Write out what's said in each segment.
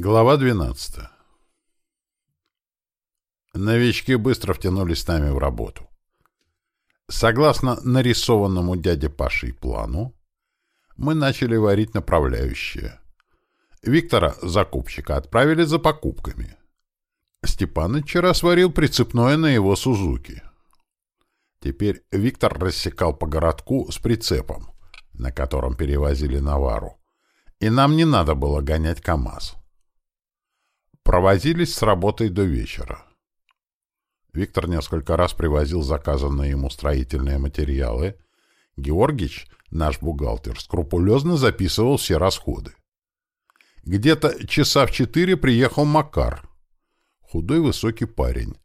Глава 12. Новички быстро втянулись с нами в работу. Согласно нарисованному дяде Пашей плану, мы начали варить направляющие. Виктора, закупщика, отправили за покупками. Степаныч вчера сварил прицепное на его Сузуки. Теперь Виктор рассекал по городку с прицепом, на котором перевозили навару, и нам не надо было гонять КАМАЗ. Провозились с работой до вечера. Виктор несколько раз привозил заказанные ему строительные материалы. Георгич, наш бухгалтер, скрупулезно записывал все расходы. Где-то часа в четыре приехал Макар. Худой высокий парень.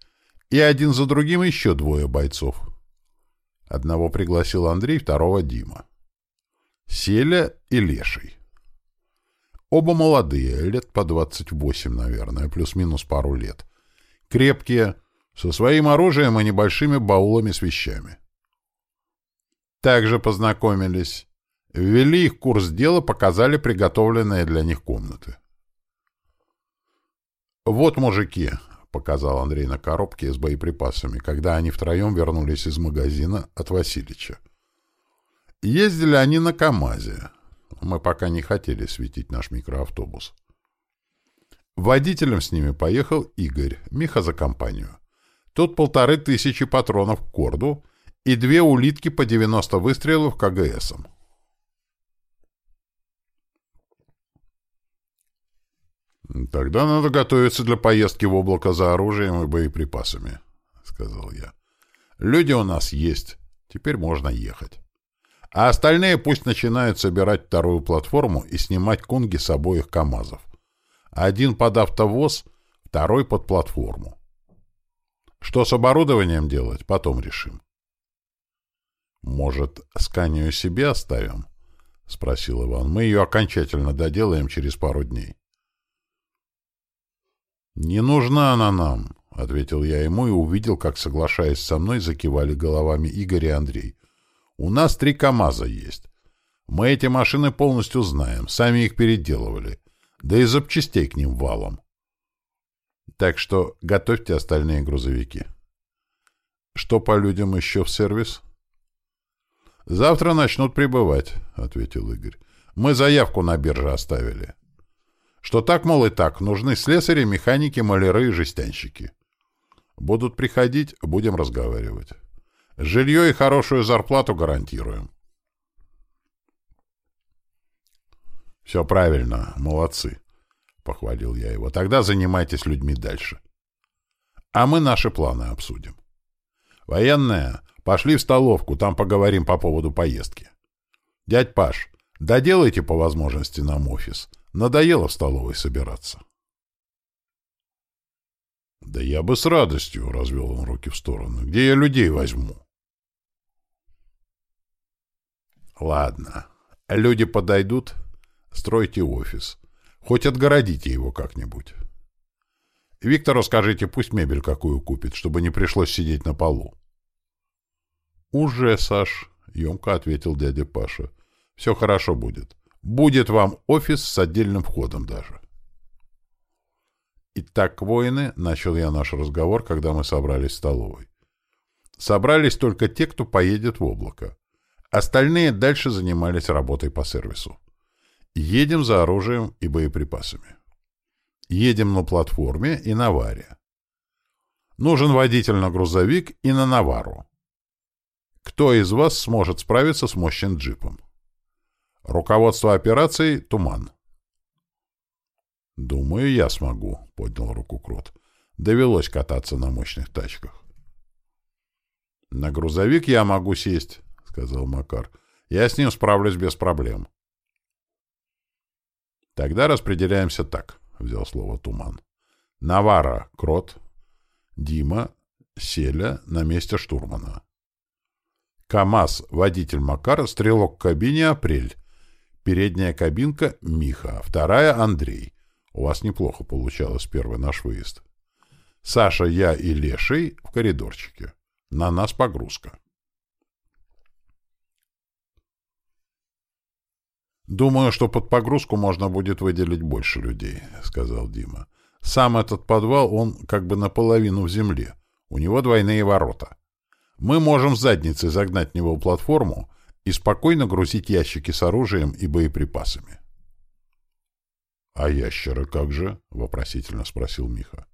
И один за другим еще двое бойцов. Одного пригласил Андрей, второго Дима. Селя и Леший. Оба молодые, лет по 28, наверное, плюс-минус пару лет. Крепкие, со своим оружием и небольшими баулами с вещами. Также познакомились. Ввели их курс дела, показали приготовленные для них комнаты. «Вот, мужики», — показал Андрей на коробке с боеприпасами, когда они втроем вернулись из магазина от Васильича. Ездили они на КАМАЗе. Мы пока не хотели светить наш микроавтобус. Водителем с ними поехал Игорь, Миха за компанию. Тут полторы тысячи патронов к корду и две улитки по 90 выстрелов КГСом. «Тогда надо готовиться для поездки в облако за оружием и боеприпасами», — сказал я. «Люди у нас есть. Теперь можно ехать». А остальные пусть начинают собирать вторую платформу и снимать кунги с обоих КАМАЗов. Один под автовоз, второй под платформу. Что с оборудованием делать, потом решим. «Может, сканию себе оставим?» — спросил Иван. «Мы ее окончательно доделаем через пару дней». «Не нужна она нам», — ответил я ему и увидел, как, соглашаясь со мной, закивали головами Игорь и Андрей. У нас три КАМАЗа есть. Мы эти машины полностью знаем, сами их переделывали. Да и запчастей к ним валом. Так что готовьте остальные грузовики. Что по людям еще в сервис? Завтра начнут прибывать, ответил Игорь. Мы заявку на бирже оставили. Что так, мол, и так, нужны слесари, механики, маляры и жестянщики. Будут приходить, будем разговаривать. Жилье и хорошую зарплату гарантируем. Все правильно, молодцы, похвалил я его. Тогда занимайтесь людьми дальше. А мы наши планы обсудим. Военные, пошли в столовку, там поговорим по поводу поездки. Дядь Паш, доделайте по возможности нам офис. Надоело в столовой собираться. «Да я бы с радостью», — развел он руки в сторону. «Где я людей возьму?» «Ладно. Люди подойдут, стройте офис. Хоть отгородите его как-нибудь. Виктору скажите, пусть мебель какую купит, чтобы не пришлось сидеть на полу». «Уже, Саш», — емко ответил дядя Паша. «Все хорошо будет. Будет вам офис с отдельным входом даже». «Итак, воины», — начал я наш разговор, когда мы собрались в столовой. «Собрались только те, кто поедет в облако. Остальные дальше занимались работой по сервису. Едем за оружием и боеприпасами. Едем на платформе и на варе. Нужен водитель на грузовик и на навару. Кто из вас сможет справиться с мощным джипом? Руководство операцией — Туман. «Думаю, я смогу», — поднял руку Крот. «Довелось кататься на мощных тачках». «На грузовик я могу сесть», — сказал Макар. «Я с ним справлюсь без проблем». «Тогда распределяемся так», — взял слово Туман. «Навара — Крот, Дима, Селя на месте штурмана. КамАЗ — водитель Макар, стрелок в кабине — Апрель, передняя кабинка — Миха, вторая — Андрей». У вас неплохо получалось первый наш выезд. Саша, я и Леший в коридорчике. На нас погрузка. Думаю, что под погрузку можно будет выделить больше людей, сказал Дима. Сам этот подвал, он как бы наполовину в земле. У него двойные ворота. Мы можем с задницей загнать в него платформу и спокойно грузить ящики с оружием и боеприпасами. — А ящеры как же? — вопросительно спросил Миха.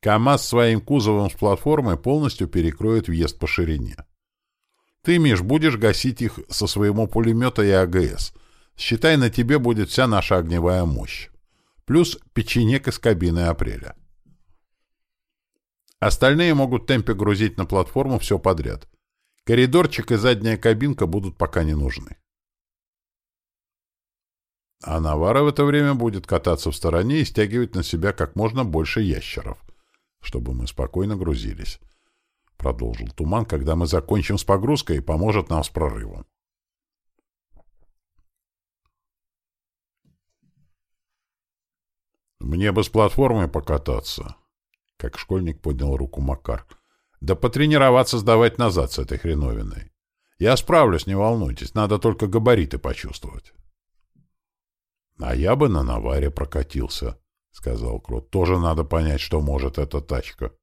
КАМАЗ своим кузовом с платформой полностью перекроет въезд по ширине. Ты, Миш, будешь гасить их со своего пулемета и АГС. Считай, на тебе будет вся наша огневая мощь. Плюс печенек из кабины апреля. Остальные могут темпе грузить на платформу все подряд. Коридорчик и задняя кабинка будут пока не нужны. А Навара в это время будет кататься в стороне и стягивать на себя как можно больше ящеров, чтобы мы спокойно грузились. Продолжил Туман, когда мы закончим с погрузкой и поможет нам с прорывом. Мне бы с платформой покататься. Как школьник поднял руку Макар. Да потренироваться сдавать назад с этой хреновиной. Я справлюсь, не волнуйтесь, надо только габариты почувствовать. — А я бы на наваре прокатился, — сказал Крот. — Тоже надо понять, что может эта тачка. —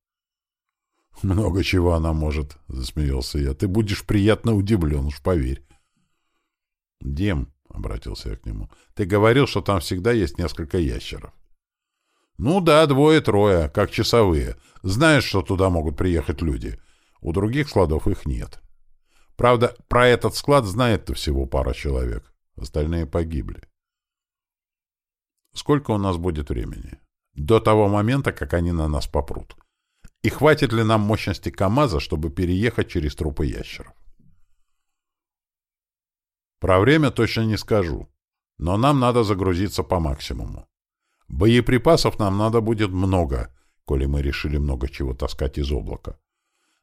Много чего она может, — засмеялся я. — Ты будешь приятно удивлен, уж поверь. — Дем, — обратился я к нему, — ты говорил, что там всегда есть несколько ящеров. — Ну да, двое-трое, как часовые. Знаешь, что туда могут приехать люди. У других складов их нет. Правда, про этот склад знает-то всего пара человек. Остальные погибли. — Сколько у нас будет времени? До того момента, как они на нас попрут. И хватит ли нам мощности КАМАЗа, чтобы переехать через трупы ящеров? Про время точно не скажу, но нам надо загрузиться по максимуму. Боеприпасов нам надо будет много, коли мы решили много чего таскать из облака.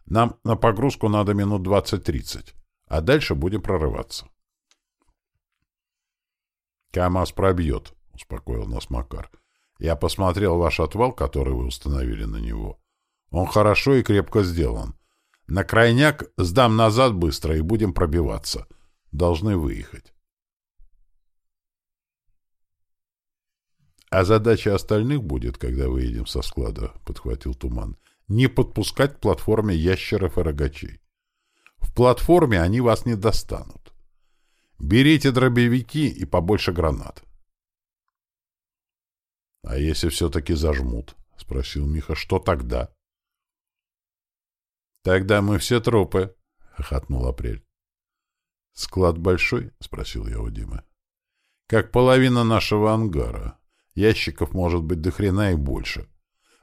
Нам на погрузку надо минут 20-30, а дальше будем прорываться. КАМАЗ пробьет, — успокоил нас Макар. «Я посмотрел ваш отвал, который вы установили на него. Он хорошо и крепко сделан. На крайняк сдам назад быстро и будем пробиваться. Должны выехать». «А задача остальных будет, когда выедем со склада», — подхватил Туман, — «не подпускать к платформе ящеров и рогачей. В платформе они вас не достанут. Берите дробовики и побольше гранат. — А если все-таки зажмут? — спросил Миха. — Что тогда? — Тогда мы все трупы, — хохотнул Апрель. — Склад большой? — спросил я у Димы. — Как половина нашего ангара. Ящиков может быть до хрена и больше.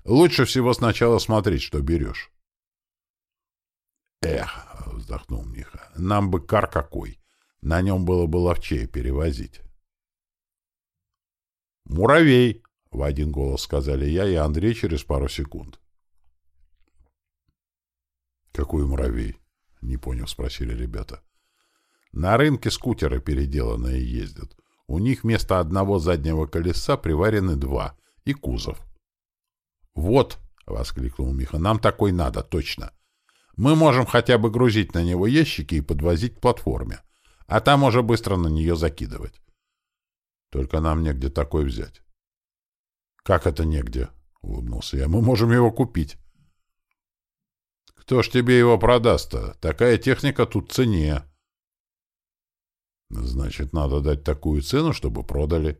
Лучше всего сначала смотреть, что берешь. — Эх, — вздохнул Миха, — нам бы кар какой. На нем было бы ловчее перевозить. — Муравей! — в один голос сказали я и Андрей через пару секунд. «Какой муравей?» — не понял, спросили ребята. «На рынке скутеры переделанные ездят. У них вместо одного заднего колеса приварены два и кузов». «Вот!» — воскликнул Миха. «Нам такой надо, точно. Мы можем хотя бы грузить на него ящики и подвозить к платформе, а там уже быстро на нее закидывать. Только нам негде такой взять». «Как это негде?» — улыбнулся я. «Мы можем его купить». «Кто ж тебе его продаст-то? Такая техника тут цене». «Значит, надо дать такую цену, чтобы продали.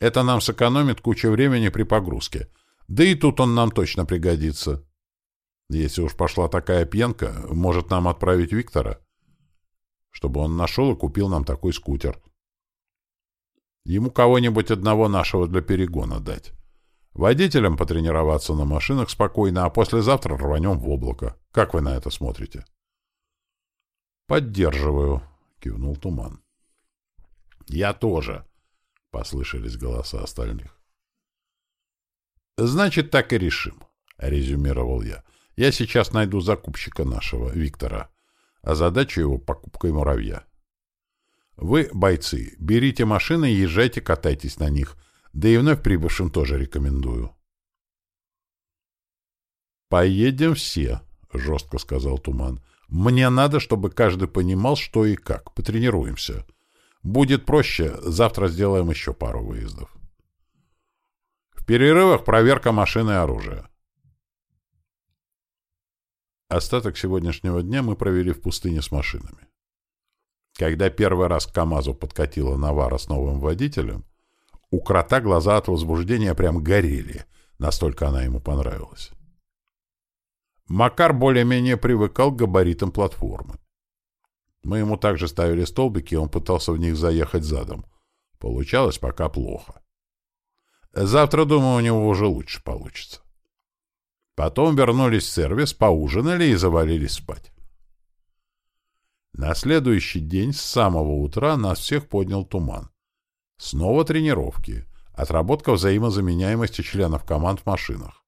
Это нам сэкономит кучу времени при погрузке. Да и тут он нам точно пригодится. Если уж пошла такая пьянка, может нам отправить Виктора, чтобы он нашел и купил нам такой скутер. Ему кого-нибудь одного нашего для перегона дать». Водителям потренироваться на машинах спокойно, а послезавтра рванем в облако. Как вы на это смотрите? — Поддерживаю, — кивнул Туман. — Я тоже, — послышались голоса остальных. — Значит, так и решим, — резюмировал я. — Я сейчас найду закупщика нашего, Виктора, а задачу его покупкой муравья. Вы, бойцы, берите машины езжайте, катайтесь на них — да и вновь прибывшим тоже рекомендую. «Поедем все», — жестко сказал Туман. «Мне надо, чтобы каждый понимал, что и как. Потренируемся. Будет проще, завтра сделаем еще пару выездов. В перерывах проверка машины и оружия. Остаток сегодняшнего дня мы провели в пустыне с машинами. Когда первый раз к КамАЗу подкатила Навара с новым водителем, у крота глаза от возбуждения прям горели, настолько она ему понравилась. Макар более-менее привыкал к габаритам платформы. Мы ему также ставили столбики, и он пытался в них заехать задом. Получалось пока плохо. Завтра, думаю, у него уже лучше получится. Потом вернулись в сервис, поужинали и завалились спать. На следующий день с самого утра нас всех поднял туман. Снова тренировки. Отработка взаимозаменяемости членов команд в машинах.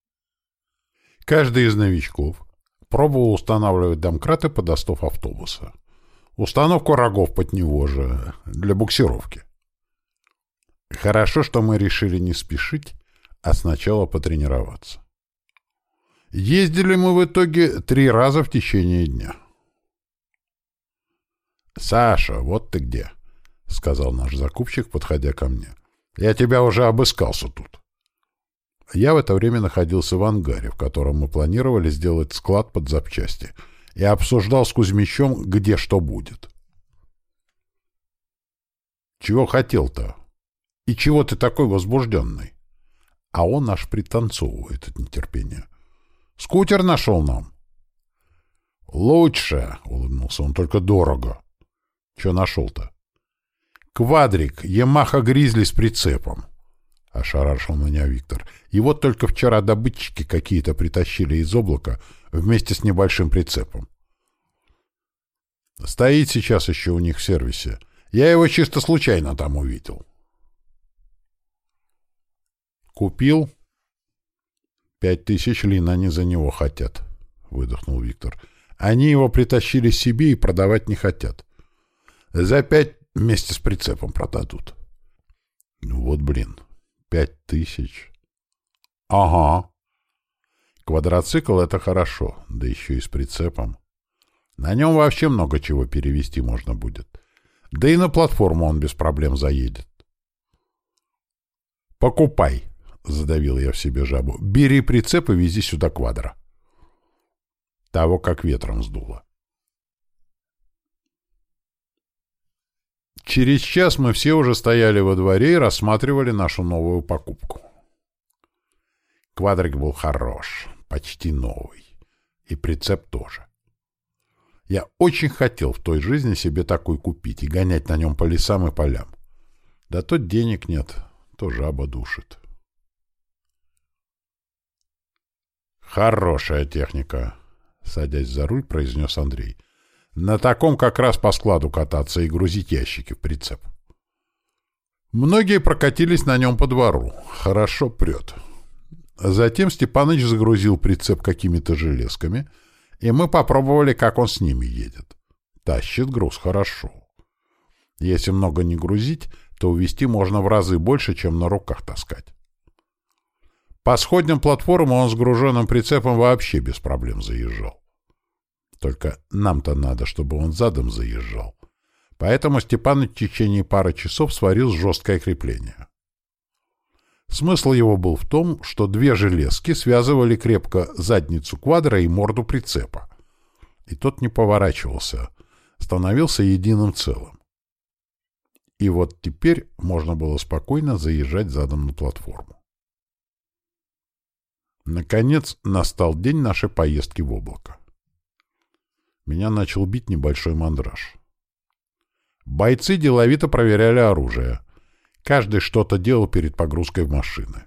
Каждый из новичков пробовал устанавливать домкраты под остов автобуса. Установку рогов под него же, для буксировки. Хорошо, что мы решили не спешить, а сначала потренироваться. Ездили мы в итоге три раза в течение дня. «Саша, вот ты где!» — сказал наш закупщик, подходя ко мне. «Я тебя уже обыскался тут». Я в это время находился в ангаре, в котором мы планировали сделать склад под запчасти, и обсуждал с Кузьмичом, где что будет. «Чего хотел-то?» И чего ты такой возбужденный? А он аж пританцовывает от нетерпения. Скутер нашел нам. Лучше, улыбнулся он, только дорого. Че нашел-то? Квадрик, Ямаха Гризли с прицепом. Ошарашил меня Виктор. И вот только вчера добытчики какие-то притащили из облака вместе с небольшим прицепом. Стоит сейчас еще у них в сервисе. Я его чисто случайно там увидел. Купил? Пять тысяч лин они за него хотят, выдохнул Виктор. Они его притащили себе и продавать не хотят. За пять вместе с прицепом продадут. Ну вот, блин, пять тысяч. Ага. Квадроцикл — это хорошо, да еще и с прицепом. На нем вообще много чего перевести можно будет. Да и на платформу он без проблем заедет. Покупай, — задавил я в себе жабу. — Бери прицеп и вези сюда квадро. Того как ветром сдуло. Через час мы все уже стояли во дворе и рассматривали нашу новую покупку. Квадрик был хорош, почти новый. И прицеп тоже. Я очень хотел в той жизни себе такой купить и гонять на нем по лесам и полям. Да тут денег нет, то жаба душит. — «Хорошая техника», — садясь за руль, произнес Андрей. «На таком как раз по складу кататься и грузить ящики в прицеп». Многие прокатились на нем по двору. Хорошо прет. Затем Степаныч загрузил прицеп какими-то железками, и мы попробовали, как он с ними едет. Тащит груз хорошо. Если много не грузить, то увезти можно в разы больше, чем на руках таскать. По сходням платформы он с груженным прицепом вообще без проблем заезжал. Только нам-то надо, чтобы он задом заезжал. Поэтому Степан в течение пары часов сварил жесткое крепление. Смысл его был в том, что две железки связывали крепко задницу квадра и морду прицепа. И тот не поворачивался, становился единым целым. И вот теперь можно было спокойно заезжать задом на платформу. Наконец настал день нашей поездки в облако. Меня начал бить небольшой мандраж. Бойцы деловито проверяли оружие. Каждый что-то делал перед погрузкой в машины.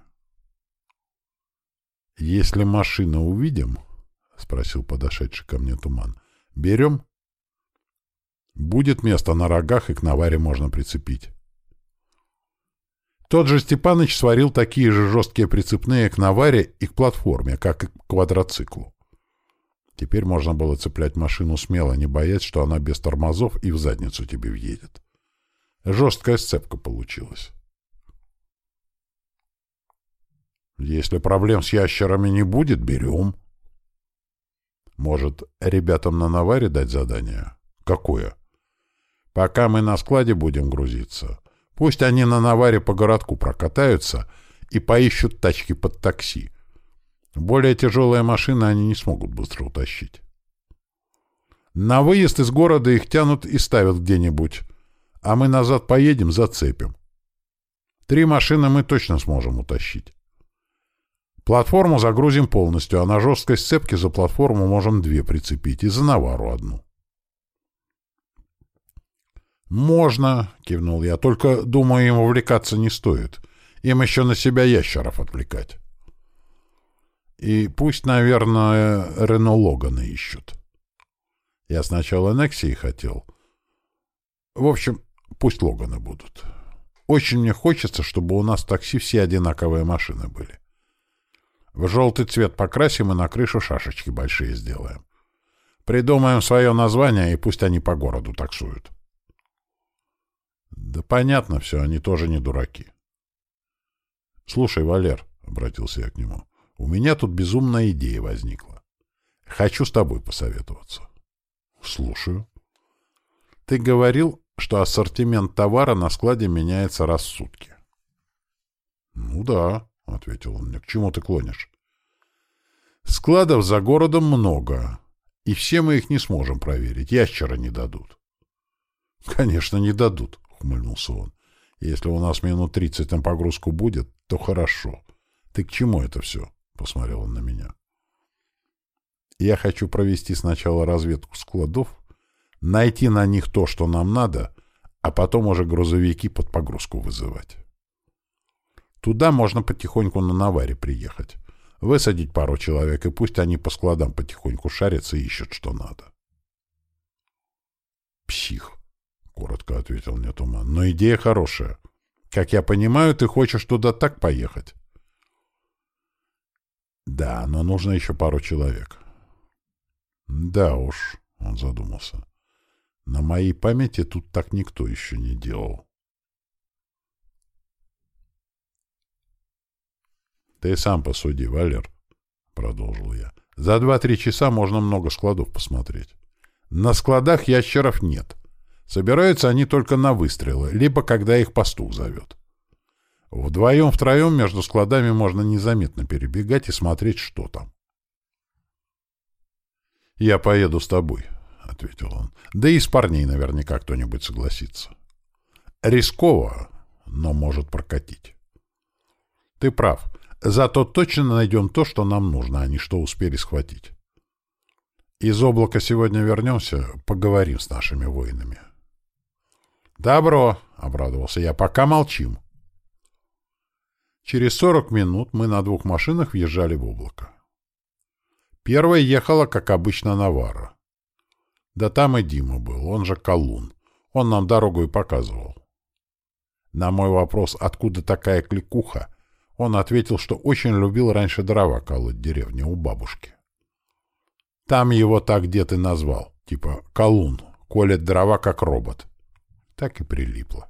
«Если машину увидим, — спросил подошедший ко мне туман, — берем? Будет место на рогах, и к наваре можно прицепить. Тот же Степаныч сварил такие же жесткие прицепные к наваре и к платформе, как и к квадроциклу. Теперь можно было цеплять машину смело, не боясь, что она без тормозов и в задницу тебе въедет. Жесткая сцепка получилась. Если проблем с ящерами не будет, берем. Может, ребятам на наваре дать задание? Какое? Пока мы на складе будем грузиться, пусть они на наваре по городку прокатаются и поищут тачки под такси. Более тяжелые машины они не смогут быстро утащить. На выезд из города их тянут и ставят где-нибудь, а мы назад поедем, зацепим. Три машины мы точно сможем утащить. Платформу загрузим полностью, а на жесткой сцепке за платформу можем две прицепить и за навару одну. «Можно», — кивнул я, — «только, думаю, им увлекаться не стоит. Им еще на себя ящеров отвлекать». «И пусть, наверное, Рено Логана ищут». Я сначала Нексии хотел. В общем, пусть Логаны будут. Очень мне хочется, чтобы у нас в такси все одинаковые машины были. В желтый цвет покрасим и на крышу шашечки большие сделаем. Придумаем свое название, и пусть они по городу таксуют. Да понятно все, они тоже не дураки. Слушай, Валер, — обратился я к нему, — у меня тут безумная идея возникла. Хочу с тобой посоветоваться. Слушаю. Ты говорил, что ассортимент товара на складе меняется раз в сутки. Ну да, — ответил он мне. — К чему ты клонишь? — Складов за городом много, и все мы их не сможем проверить. Ящера не дадут. — Конечно, не дадут, — ухмыльнулся он. — Если у нас минут тридцать на погрузку будет, то хорошо. Ты к чему это все? — посмотрел он на меня. — Я хочу провести сначала разведку складов, найти на них то, что нам надо, а потом уже грузовики под погрузку вызывать. Туда можно потихоньку на наваре приехать. Высадить пару человек, и пусть они по складам потихоньку шарятся и ищут, что надо. «Псих», — коротко ответил мне Туман. «Но идея хорошая. Как я понимаю, ты хочешь туда так поехать?» «Да, но нужно еще пару человек». «Да уж», — он задумался. «На моей памяти тут так никто еще не делал». Ты сам посуди, Валер, — продолжил я. За два-три часа можно много складов посмотреть. На складах ящеров нет. Собираются они только на выстрелы, либо когда их пастух зовет. Вдвоем-втроем между складами можно незаметно перебегать и смотреть, что там. «Я поеду с тобой», — ответил он. «Да и с парней наверняка кто-нибудь согласится. Рисково, но может прокатить». «Ты прав. Зато точно найдем то, что нам нужно, а не что успели схватить. Из облака сегодня вернемся, поговорим с нашими воинами. «Добро», — обрадовался я, — «пока молчим». Через сорок минут мы на двух машинах въезжали в облако. Первая ехала, как обычно, Навара. Да там и Дима был, он же Колун. Он нам дорогу и показывал. На мой вопрос, откуда такая кликуха, он ответил, что очень любил раньше дрова колоть в деревне у бабушки. Там его так дед и назвал, типа «колун», колет дрова как робот. Так и прилипло.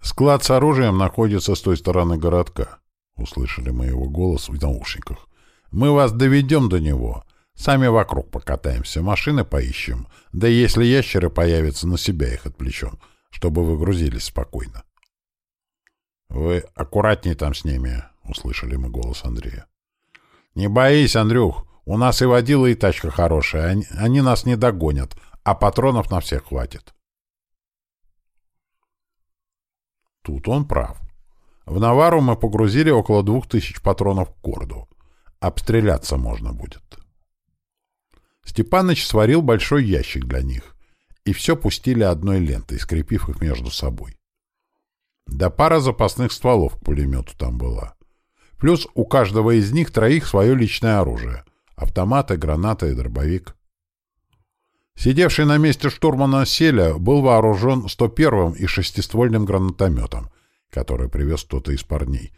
«Склад с оружием находится с той стороны городка», — услышали мы его голос в наушниках. «Мы вас доведем до него. Сами вокруг покатаемся, машины поищем. Да если ящеры появятся, на себя их отвлечем, чтобы вы грузились спокойно». «Вы аккуратней там с ними», — услышали мы голос Андрея. «Не боись, Андрюх, у нас и водила, и тачка хорошая, они, они нас не догонят, а патронов на всех хватит». Тут он прав. В Навару мы погрузили около двух тысяч патронов к корду. Обстреляться можно будет. Степаныч сварил большой ящик для них, и все пустили одной лентой, скрепив их между собой. Да пара запасных стволов к пулемету там была. Плюс у каждого из них троих свое личное оружие. Автоматы, гранаты и дробовик. Сидевший на месте штурмана Селя был вооружен 101-м и шестиствольным гранатометом, который привез кто-то из парней.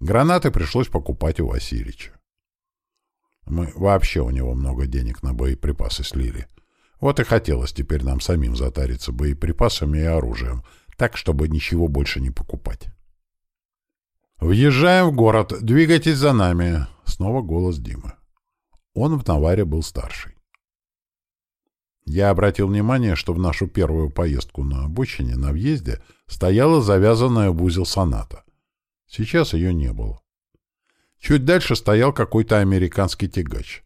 Гранаты пришлось покупать у Васильича. Мы вообще у него много денег на боеприпасы слили. Вот и хотелось теперь нам самим затариться боеприпасами и оружием — так, чтобы ничего больше не покупать. «Въезжаем в город, двигайтесь за нами!» Снова голос Димы. Он в наваре был старший. Я обратил внимание, что в нашу первую поездку на обочине, на въезде, стояла завязанная в узел соната. Сейчас ее не было. Чуть дальше стоял какой-то американский тягач.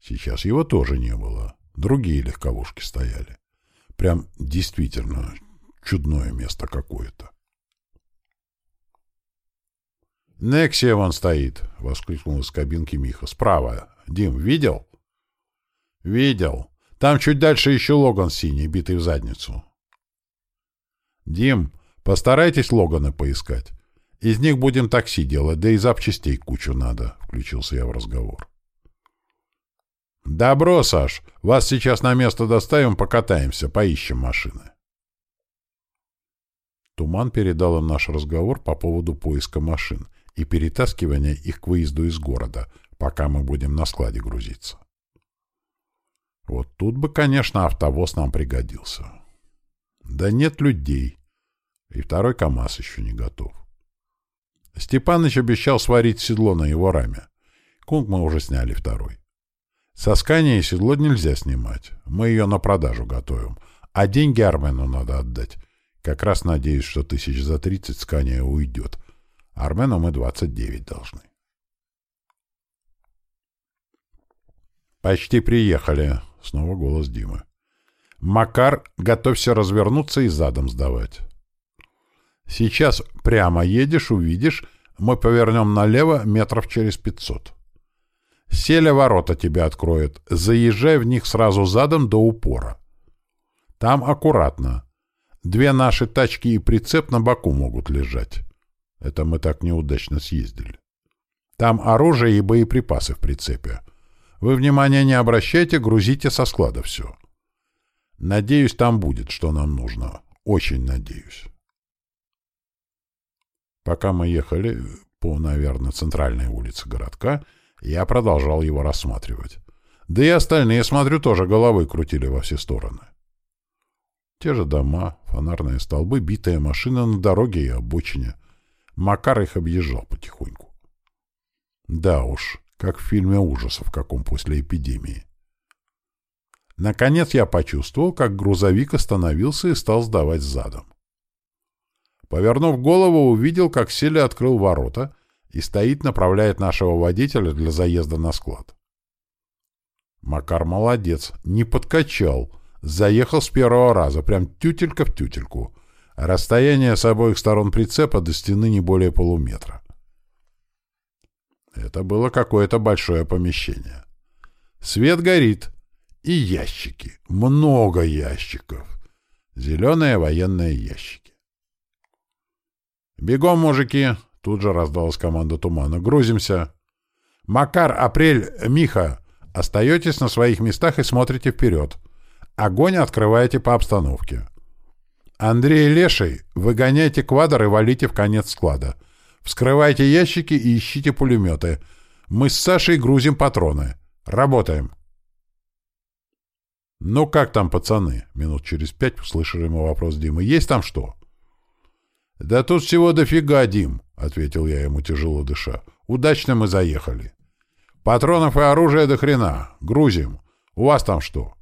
Сейчас его тоже не было. Другие легковушки стояли. Прям действительно чудное место какое-то. «Нексия вон стоит!» — воскликнул из кабинки Миха. «Справа. Дим, видел?» «Видел. Там чуть дальше еще Логан синий, битый в задницу». «Дим, постарайтесь Логана поискать. Из них будем такси делать, да и запчастей кучу надо», — включился я в разговор. «Добро, Саш. Вас сейчас на место доставим, покатаемся, поищем машины». Туман передал им наш разговор по поводу поиска машин и перетаскивания их к выезду из города, пока мы будем на складе грузиться. Вот тут бы, конечно, автовоз нам пригодился. Да нет людей. И второй КАМАЗ еще не готов. Степаныч обещал сварить седло на его раме. Кунг мы уже сняли второй. Со Скания седло нельзя снимать. Мы ее на продажу готовим. А деньги Армену надо отдать. Как раз надеюсь, что тысяч за тридцать Скания уйдет. Армену мы двадцать девять должны. «Почти приехали», — снова голос Димы. «Макар, готовься развернуться и задом сдавать. Сейчас прямо едешь, увидишь, мы повернем налево метров через пятьсот. Селя ворота тебя откроет, заезжай в них сразу задом до упора. Там аккуратно. Две наши тачки и прицеп на боку могут лежать. Это мы так неудачно съездили. Там оружие и боеприпасы в прицепе. Вы внимания не обращайте, грузите со склада все. Надеюсь, там будет, что нам нужно. Очень надеюсь. Пока мы ехали по, наверное, центральной улице городка, я продолжал его рассматривать. Да и остальные, смотрю, тоже головой крутили во все стороны. Те же дома, фонарные столбы, битая машина на дороге и обочине. Макар их объезжал потихоньку. Да уж, как в фильме ужасов каком после эпидемии. Наконец я почувствовал, как грузовик остановился и стал сдавать задом. Повернув голову, увидел, как Селя открыл ворота и стоит, направляет нашего водителя для заезда на склад. Макар молодец, не подкачал, заехал с первого раза, прям тютелька в тютельку. Расстояние с обоих сторон прицепа до стены не более полуметра. Это было какое-то большое помещение. Свет горит. И ящики. Много ящиков. Зеленые военные ящики. «Бегом, мужики!» — тут же раздалась команда тумана. «Грузимся!» «Макар, Апрель, Миха, остаетесь на своих местах и смотрите вперед. Огонь открываете по обстановке. Андрей Леший, выгоняйте квадр и валите в конец склада. Вскрывайте ящики и ищите пулеметы. Мы с Сашей грузим патроны. Работаем!» «Ну как там, пацаны?» Минут через пять услышали мы вопрос Димы. «Есть там что?» «Да тут всего дофига, Дим», — ответил я ему, тяжело дыша. «Удачно мы заехали. Патронов и оружия до хрена. Грузим. У вас там что?»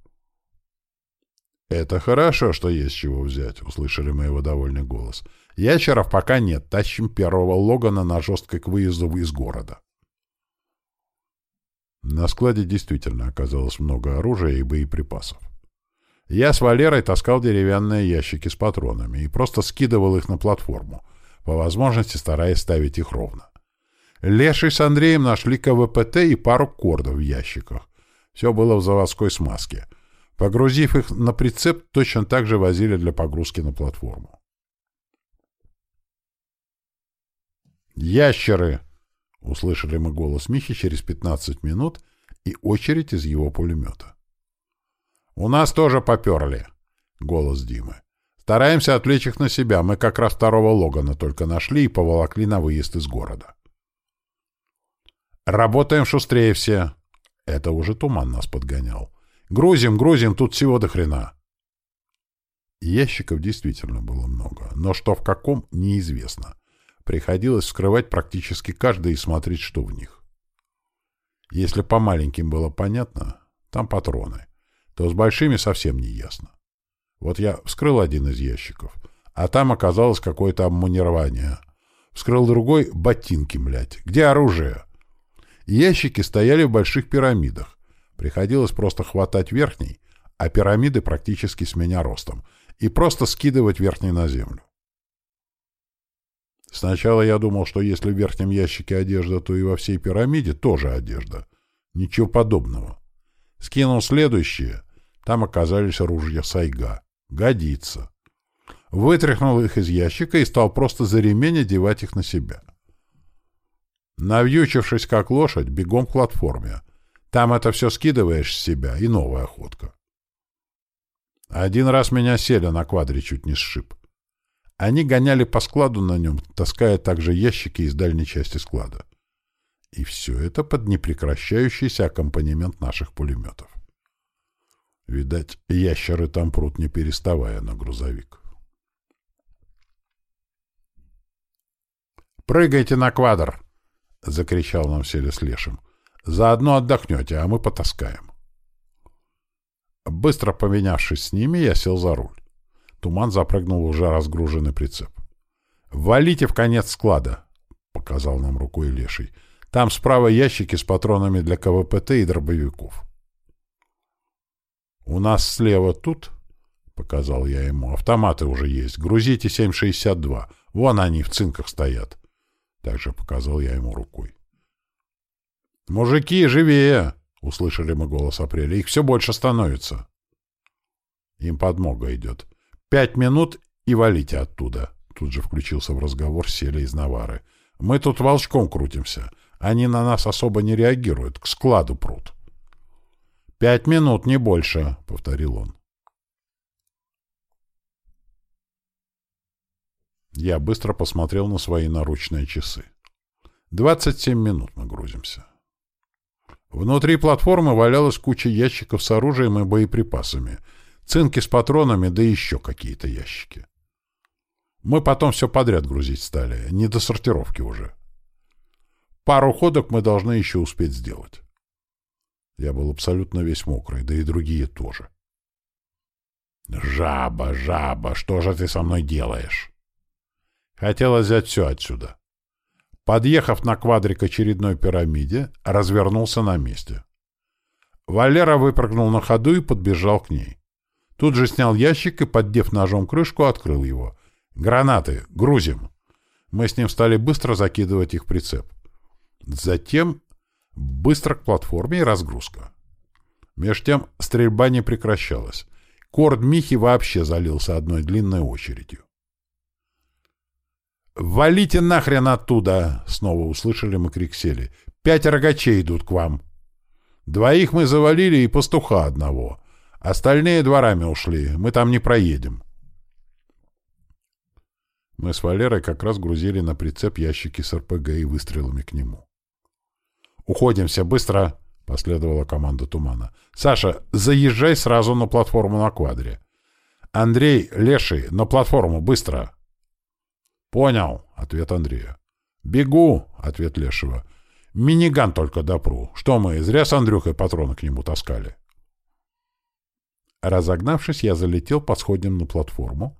«Это хорошо, что есть чего взять», — услышали мы его довольный голос. «Ящеров пока нет. Тащим первого Логана на жесткой к выезду из города». На складе действительно оказалось много оружия и боеприпасов. Я с Валерой таскал деревянные ящики с патронами и просто скидывал их на платформу, по возможности стараясь ставить их ровно. Леший с Андреем нашли КВПТ и пару кордов в ящиках. Все было в заводской смазке. Погрузив их на прицеп, точно так же возили для погрузки на платформу. «Ящеры!» — услышали мы голос Михи через 15 минут и очередь из его пулемета. «У нас тоже поперли», — голос Димы. «Стараемся отвлечь их на себя. Мы как раз второго Логана только нашли и поволокли на выезд из города». «Работаем шустрее все». Это уже туман нас подгонял. «Грузим, грузим, тут всего до хрена». Ящиков действительно было много, но что в каком — неизвестно. Приходилось вскрывать практически каждый и смотреть, что в них. Если по маленьким было понятно, там патроны то с большими совсем не ясно. Вот я вскрыл один из ящиков, а там оказалось какое-то обмунирование. Вскрыл другой — ботинки, млять. Где оружие? Ящики стояли в больших пирамидах. Приходилось просто хватать верхний, а пирамиды практически с меня ростом, и просто скидывать верхний на землю. Сначала я думал, что если в верхнем ящике одежда, то и во всей пирамиде тоже одежда. Ничего подобного. Скинул следующее. Там оказались ружья сайга. Годится. Вытряхнул их из ящика и стал просто за ремень одевать их на себя. Навьючившись как лошадь, бегом к платформе. Там это все скидываешь с себя, и новая охотка. Один раз меня сели на квадре чуть не сшиб. Они гоняли по складу на нем, таская также ящики из дальней части склада. И все это под непрекращающийся аккомпанемент наших пулеметов. Видать, ящеры там прут не переставая на грузовик. «Прыгайте на квадр!» — закричал нам Селя с Лешим. «Заодно отдохнете, а мы потаскаем». Быстро поменявшись с ними, я сел за руль. Туман запрыгнул в уже разгруженный прицеп. «Валите в конец склада!» — показал нам рукой Леший. «Там справа ящики с патронами для КВПТ и дробовиков». «У нас слева тут...» — показал я ему. «Автоматы уже есть. Грузите 7,62. Вон они в цинках стоят». Также показал я ему рукой. «Мужики, живее!» — услышали мы голос Апреля. «Их все больше становится». «Им подмога идет. Пять минут и валите оттуда!» Тут же включился в разговор Селя из Навары. «Мы тут волчком крутимся. Они на нас особо не реагируют. К складу прут». «Пять минут, не больше», — повторил он. Я быстро посмотрел на свои наручные часы. Двадцать семь минут мы грузимся. Внутри платформы валялась куча ящиков с оружием и боеприпасами, цинки с патронами, да еще какие-то ящики. Мы потом все подряд грузить стали, не до сортировки уже. Пару ходок мы должны еще успеть сделать. Я был абсолютно весь мокрый, да и другие тоже. «Жаба, жаба, что же ты со мной делаешь?» Хотела взять все отсюда. Подъехав на квадрик очередной пирамиде, развернулся на месте. Валера выпрыгнул на ходу и подбежал к ней. Тут же снял ящик и, поддев ножом крышку, открыл его. «Гранаты! Грузим!» Мы с ним стали быстро закидывать их прицеп. Затем быстро к платформе и разгрузка. Меж тем стрельба не прекращалась. Корд Михи вообще залился одной длинной очередью. «Валите нахрен оттуда!» — снова услышали мы крик сели. «Пять рогачей идут к вам!» «Двоих мы завалили и пастуха одного. Остальные дворами ушли. Мы там не проедем». Мы с Валерой как раз грузили на прицеп ящики с РПГ и выстрелами к нему. «Уходимся, быстро!» — последовала команда Тумана. «Саша, заезжай сразу на платформу на квадре. Андрей, Леший, на платформу, быстро!» «Понял», — ответ Андрея. «Бегу», — ответ Лешего. «Миниган только допру. Что мы, зря с Андрюхой патроны к нему таскали». Разогнавшись, я залетел по сходням на платформу,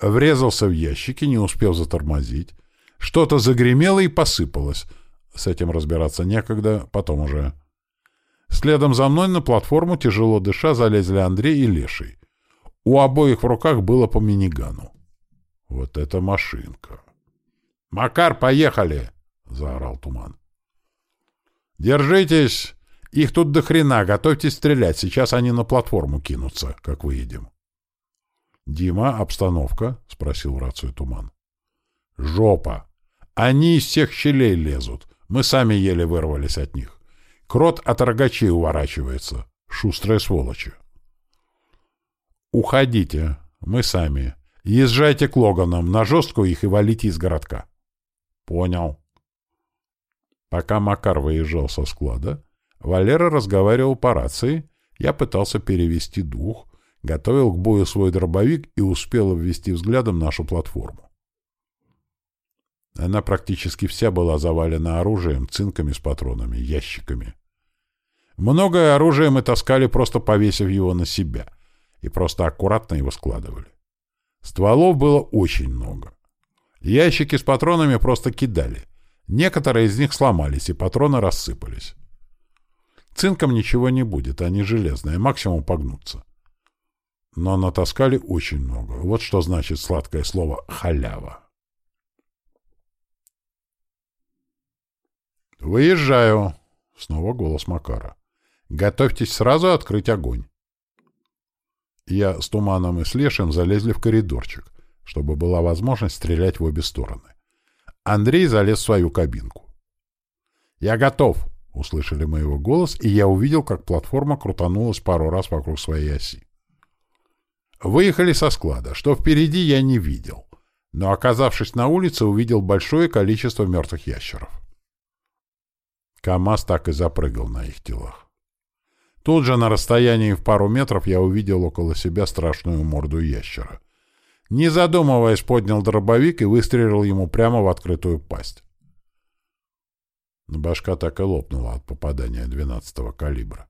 врезался в ящики, не успев затормозить. Что-то загремело и посыпалось. С этим разбираться некогда, потом уже. Следом за мной на платформу, тяжело дыша, залезли Андрей и Леший. У обоих в руках было по минигану. Вот это машинка! «Макар, поехали!» — заорал Туман. «Держитесь! Их тут до хрена, готовьтесь стрелять, сейчас они на платформу кинутся, как выедем». «Дима, обстановка?» — спросил в рацию Туман. «Жопа! Они из всех щелей лезут. Мы сами еле вырвались от них. Крот от рогачей уворачивается. Шустрые сволочи». «Уходите. Мы сами. Езжайте к Логанам, на жесткую их и валите из городка. Понял. Пока Макар выезжал со склада, Валера разговаривал по рации, я пытался перевести дух, готовил к бою свой дробовик и успел ввести взглядом нашу платформу. Она практически вся была завалена оружием, цинками с патронами, ящиками. Многое оружие мы таскали, просто повесив его на себя, и просто аккуратно его складывали. Стволов было очень много. Ящики с патронами просто кидали. Некоторые из них сломались, и патроны рассыпались. Цинком ничего не будет, они железные, максимум погнутся. Но натаскали очень много. Вот что значит сладкое слово «халява». «Выезжаю!» — снова голос Макара. «Готовьтесь сразу открыть огонь!» Я с Туманом и с Лешим залезли в коридорчик, чтобы была возможность стрелять в обе стороны. Андрей залез в свою кабинку. «Я готов!» — услышали мы его голос, и я увидел, как платформа крутанулась пару раз вокруг своей оси. Выехали со склада. Что впереди, я не видел. Но, оказавшись на улице, увидел большое количество мертвых ящеров. КамАЗ так и запрыгал на их телах. Тут же на расстоянии в пару метров я увидел около себя страшную морду ящера. Не задумываясь, поднял дробовик и выстрелил ему прямо в открытую пасть. Башка так и лопнула от попадания 12-го калибра.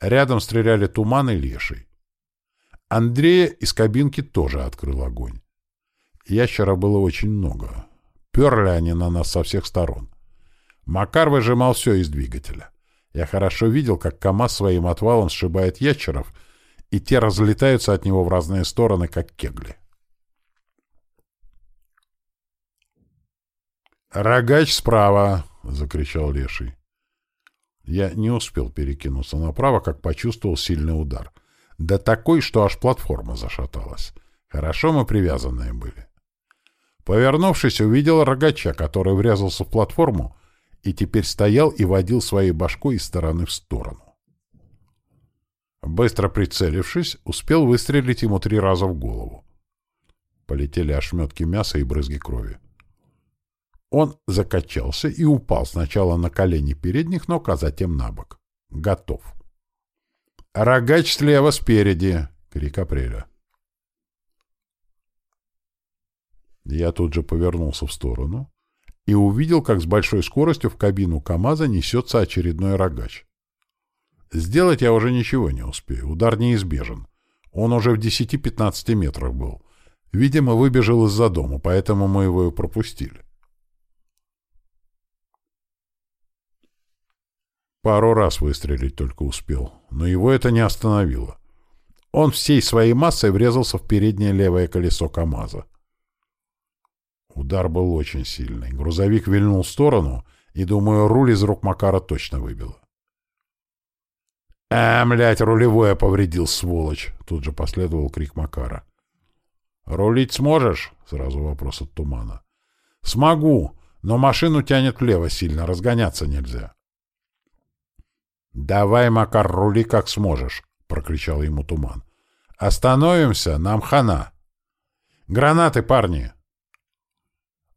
Рядом стреляли туман и леший. Андрея из кабинки тоже открыл огонь. Ящера было очень много. Перли они на нас со всех сторон. Макар выжимал все из двигателя. Я хорошо видел, как КамАЗ своим отвалом сшибает ящеров, и те разлетаются от него в разные стороны, как кегли. «Рогач справа!» — закричал Леший. Я не успел перекинуться направо, как почувствовал сильный удар. Да такой, что аж платформа зашаталась. Хорошо мы привязанные были. Повернувшись, увидел рогача, который врезался в платформу и теперь стоял и водил своей башкой из стороны в сторону. Быстро прицелившись, успел выстрелить ему три раза в голову. Полетели ошметки мяса и брызги крови. Он закачался и упал сначала на колени передних ног, а затем на бок. Готов. «Рогач слева спереди!» — крик Апреля. Я тут же повернулся в сторону и увидел, как с большой скоростью в кабину КамАЗа несется очередной рогач. Сделать я уже ничего не успею, удар неизбежен. Он уже в 10-15 метрах был. Видимо, выбежал из-за дома, поэтому мы его и пропустили. Пару раз выстрелить только успел, но его это не остановило. Он всей своей массой врезался в переднее левое колесо КамАЗа. Удар был очень сильный. Грузовик вильнул в сторону, и, думаю, руль из рук Макара точно выбило. «А, млядь, рулевое повредил, сволочь!» — тут же последовал крик Макара. «Рулить сможешь?» — сразу вопрос от тумана. «Смогу, но машину тянет влево сильно, разгоняться нельзя». «Давай, Макар, рули как сможешь!» — прокричал ему туман. «Остановимся, нам хана!» «Гранаты, парни!»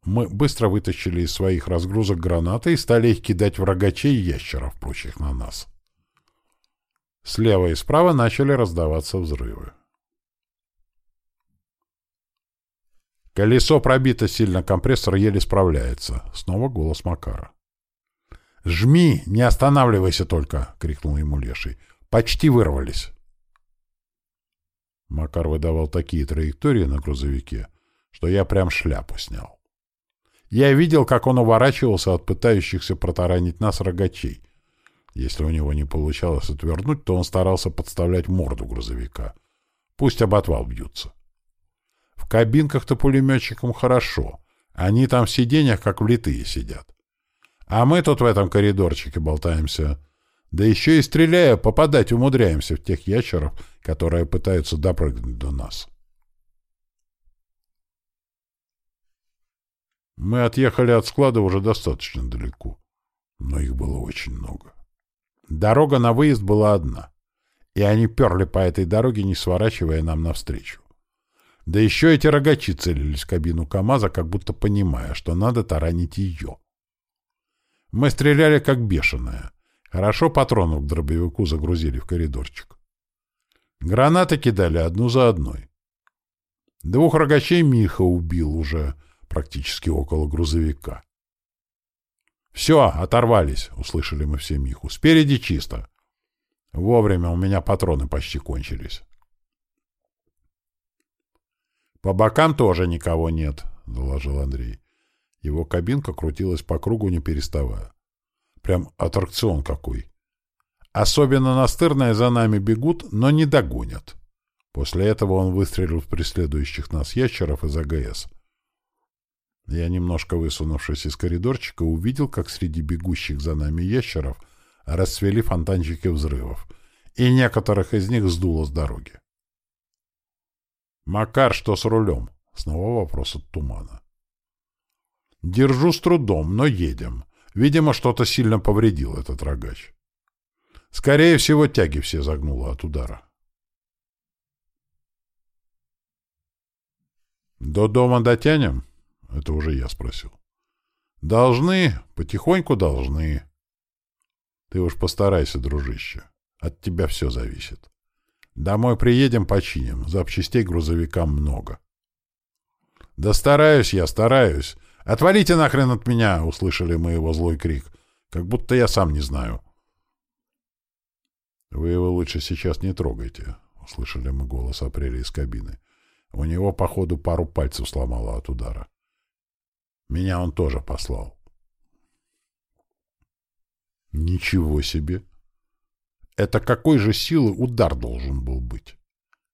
Мы быстро вытащили из своих разгрузок гранаты и стали их кидать в рогачей ящеров, прочих на нас. Слева и справа начали раздаваться взрывы. Колесо пробито сильно, компрессор еле справляется. Снова голос Макара. «Жми, не останавливайся только!» — крикнул ему Леший. «Почти вырвались!» Макар выдавал такие траектории на грузовике, что я прям шляпу снял. Я видел, как он уворачивался от пытающихся протаранить нас рогачей. Если у него не получалось отвернуть, то он старался подставлять морду грузовика. Пусть об отвал бьются. В кабинках-то пулеметчикам хорошо. Они там в сиденьях как влитые сидят. А мы тут в этом коридорчике болтаемся. Да еще и стреляя, попадать умудряемся в тех ящеров, которые пытаются допрыгнуть до нас. Мы отъехали от склада уже достаточно далеко, но их было очень много. Дорога на выезд была одна, и они перли по этой дороге, не сворачивая нам навстречу. Да еще эти рогачи целились в кабину КамАЗа, как будто понимая, что надо таранить ее. Мы стреляли как бешеные. Хорошо патронов к дробовику загрузили в коридорчик. Гранаты кидали одну за одной. Двух рогачей Миха убил уже, практически около грузовика. «Все, оторвались!» — услышали мы все Миху. «Спереди чисто!» Вовремя у меня патроны почти кончились. «По бокам тоже никого нет», — доложил Андрей. Его кабинка крутилась по кругу, не переставая. Прям аттракцион какой. Особенно настырные за нами бегут, но не догонят. После этого он выстрелил в преследующих нас ящеров из АГС. Я, немножко высунувшись из коридорчика, увидел, как среди бегущих за нами ящеров расцвели фонтанчики взрывов, и некоторых из них сдуло с дороги. «Макар, что с рулем?» — снова вопрос от тумана. «Держу с трудом, но едем. Видимо, что-то сильно повредил этот рогач. Скорее всего, тяги все загнуло от удара». «До дома дотянем?» — это уже я спросил. «Должны, потихоньку должны». «Ты уж постарайся, дружище. От тебя все зависит. Домой приедем, починим. Запчастей грузовикам много». «Да стараюсь я, стараюсь. Отвалите нахрен от меня!» — услышали мы его злой крик. «Как будто я сам не знаю». «Вы его лучше сейчас не трогайте», — услышали мы голос Апреля из кабины. У него, походу, пару пальцев сломало от удара. Меня он тоже послал. Ничего себе! Это какой же силы удар должен был быть?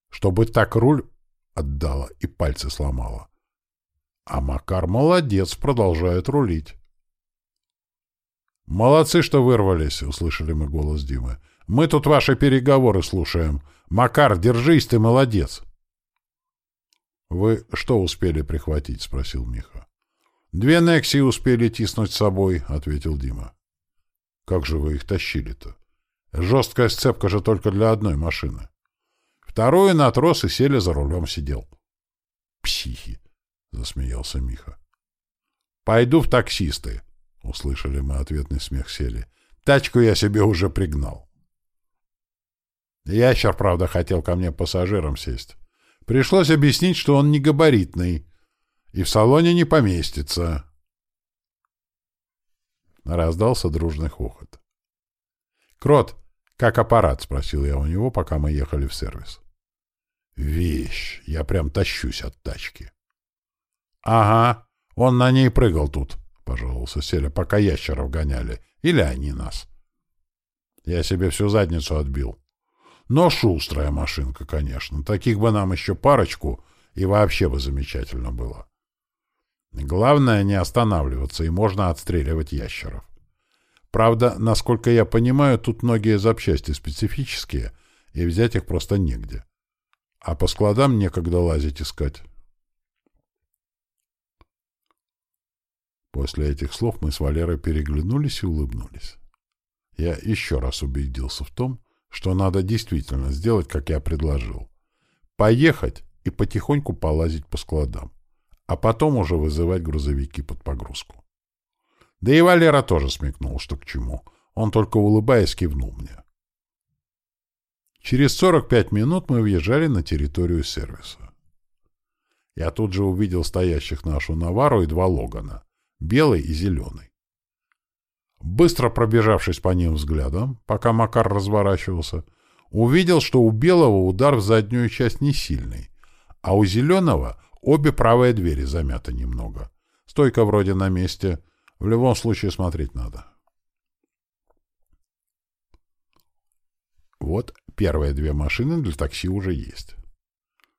Чтобы так руль отдала и пальцы сломала. А Макар молодец, продолжает рулить. «Молодцы, что вырвались!» — услышали мы голос Димы. «Мы тут ваши переговоры слушаем. Макар, держись, ты молодец!» «Вы что успели прихватить?» — спросил Миха. «Две Некси успели тиснуть с собой», — ответил Дима. «Как же вы их тащили-то? Жесткая сцепка же только для одной машины». Вторую на трос и сели за рулем сидел. «Психи!» — засмеялся Миха. «Пойду в таксисты», — услышали мы ответный смех сели. «Тачку я себе уже пригнал». Ящер, правда, хотел ко мне пассажиром сесть. Пришлось объяснить, что он не габаритный и в салоне не поместится. Раздался дружный хохот. «Крот, как аппарат?» — спросил я у него, пока мы ехали в сервис. «Вещь! Я прям тащусь от тачки». «Ага, он на ней прыгал тут», — пожаловался Селя, пока ящеров гоняли. Или они нас. Я себе всю задницу отбил. Но шустрая машинка, конечно. Таких бы нам еще парочку, и вообще бы замечательно было. Главное не останавливаться, и можно отстреливать ящеров. Правда, насколько я понимаю, тут многие запчасти специфические, и взять их просто негде. А по складам некогда лазить искать. После этих слов мы с Валерой переглянулись и улыбнулись. Я еще раз убедился в том, что надо действительно сделать, как я предложил. Поехать и потихоньку полазить по складам, а потом уже вызывать грузовики под погрузку. Да и Валера тоже смекнул, что к чему. Он только улыбаясь кивнул мне. Через 45 минут мы въезжали на территорию сервиса. Я тут же увидел стоящих нашу Навару и два Логана, белый и зеленый. Быстро пробежавшись по ним взглядом, пока Макар разворачивался, увидел, что у белого удар в заднюю часть не сильный, а у зеленого обе правые двери замяты немного. Стойка вроде на месте. В любом случае смотреть надо. Вот первые две машины для такси уже есть.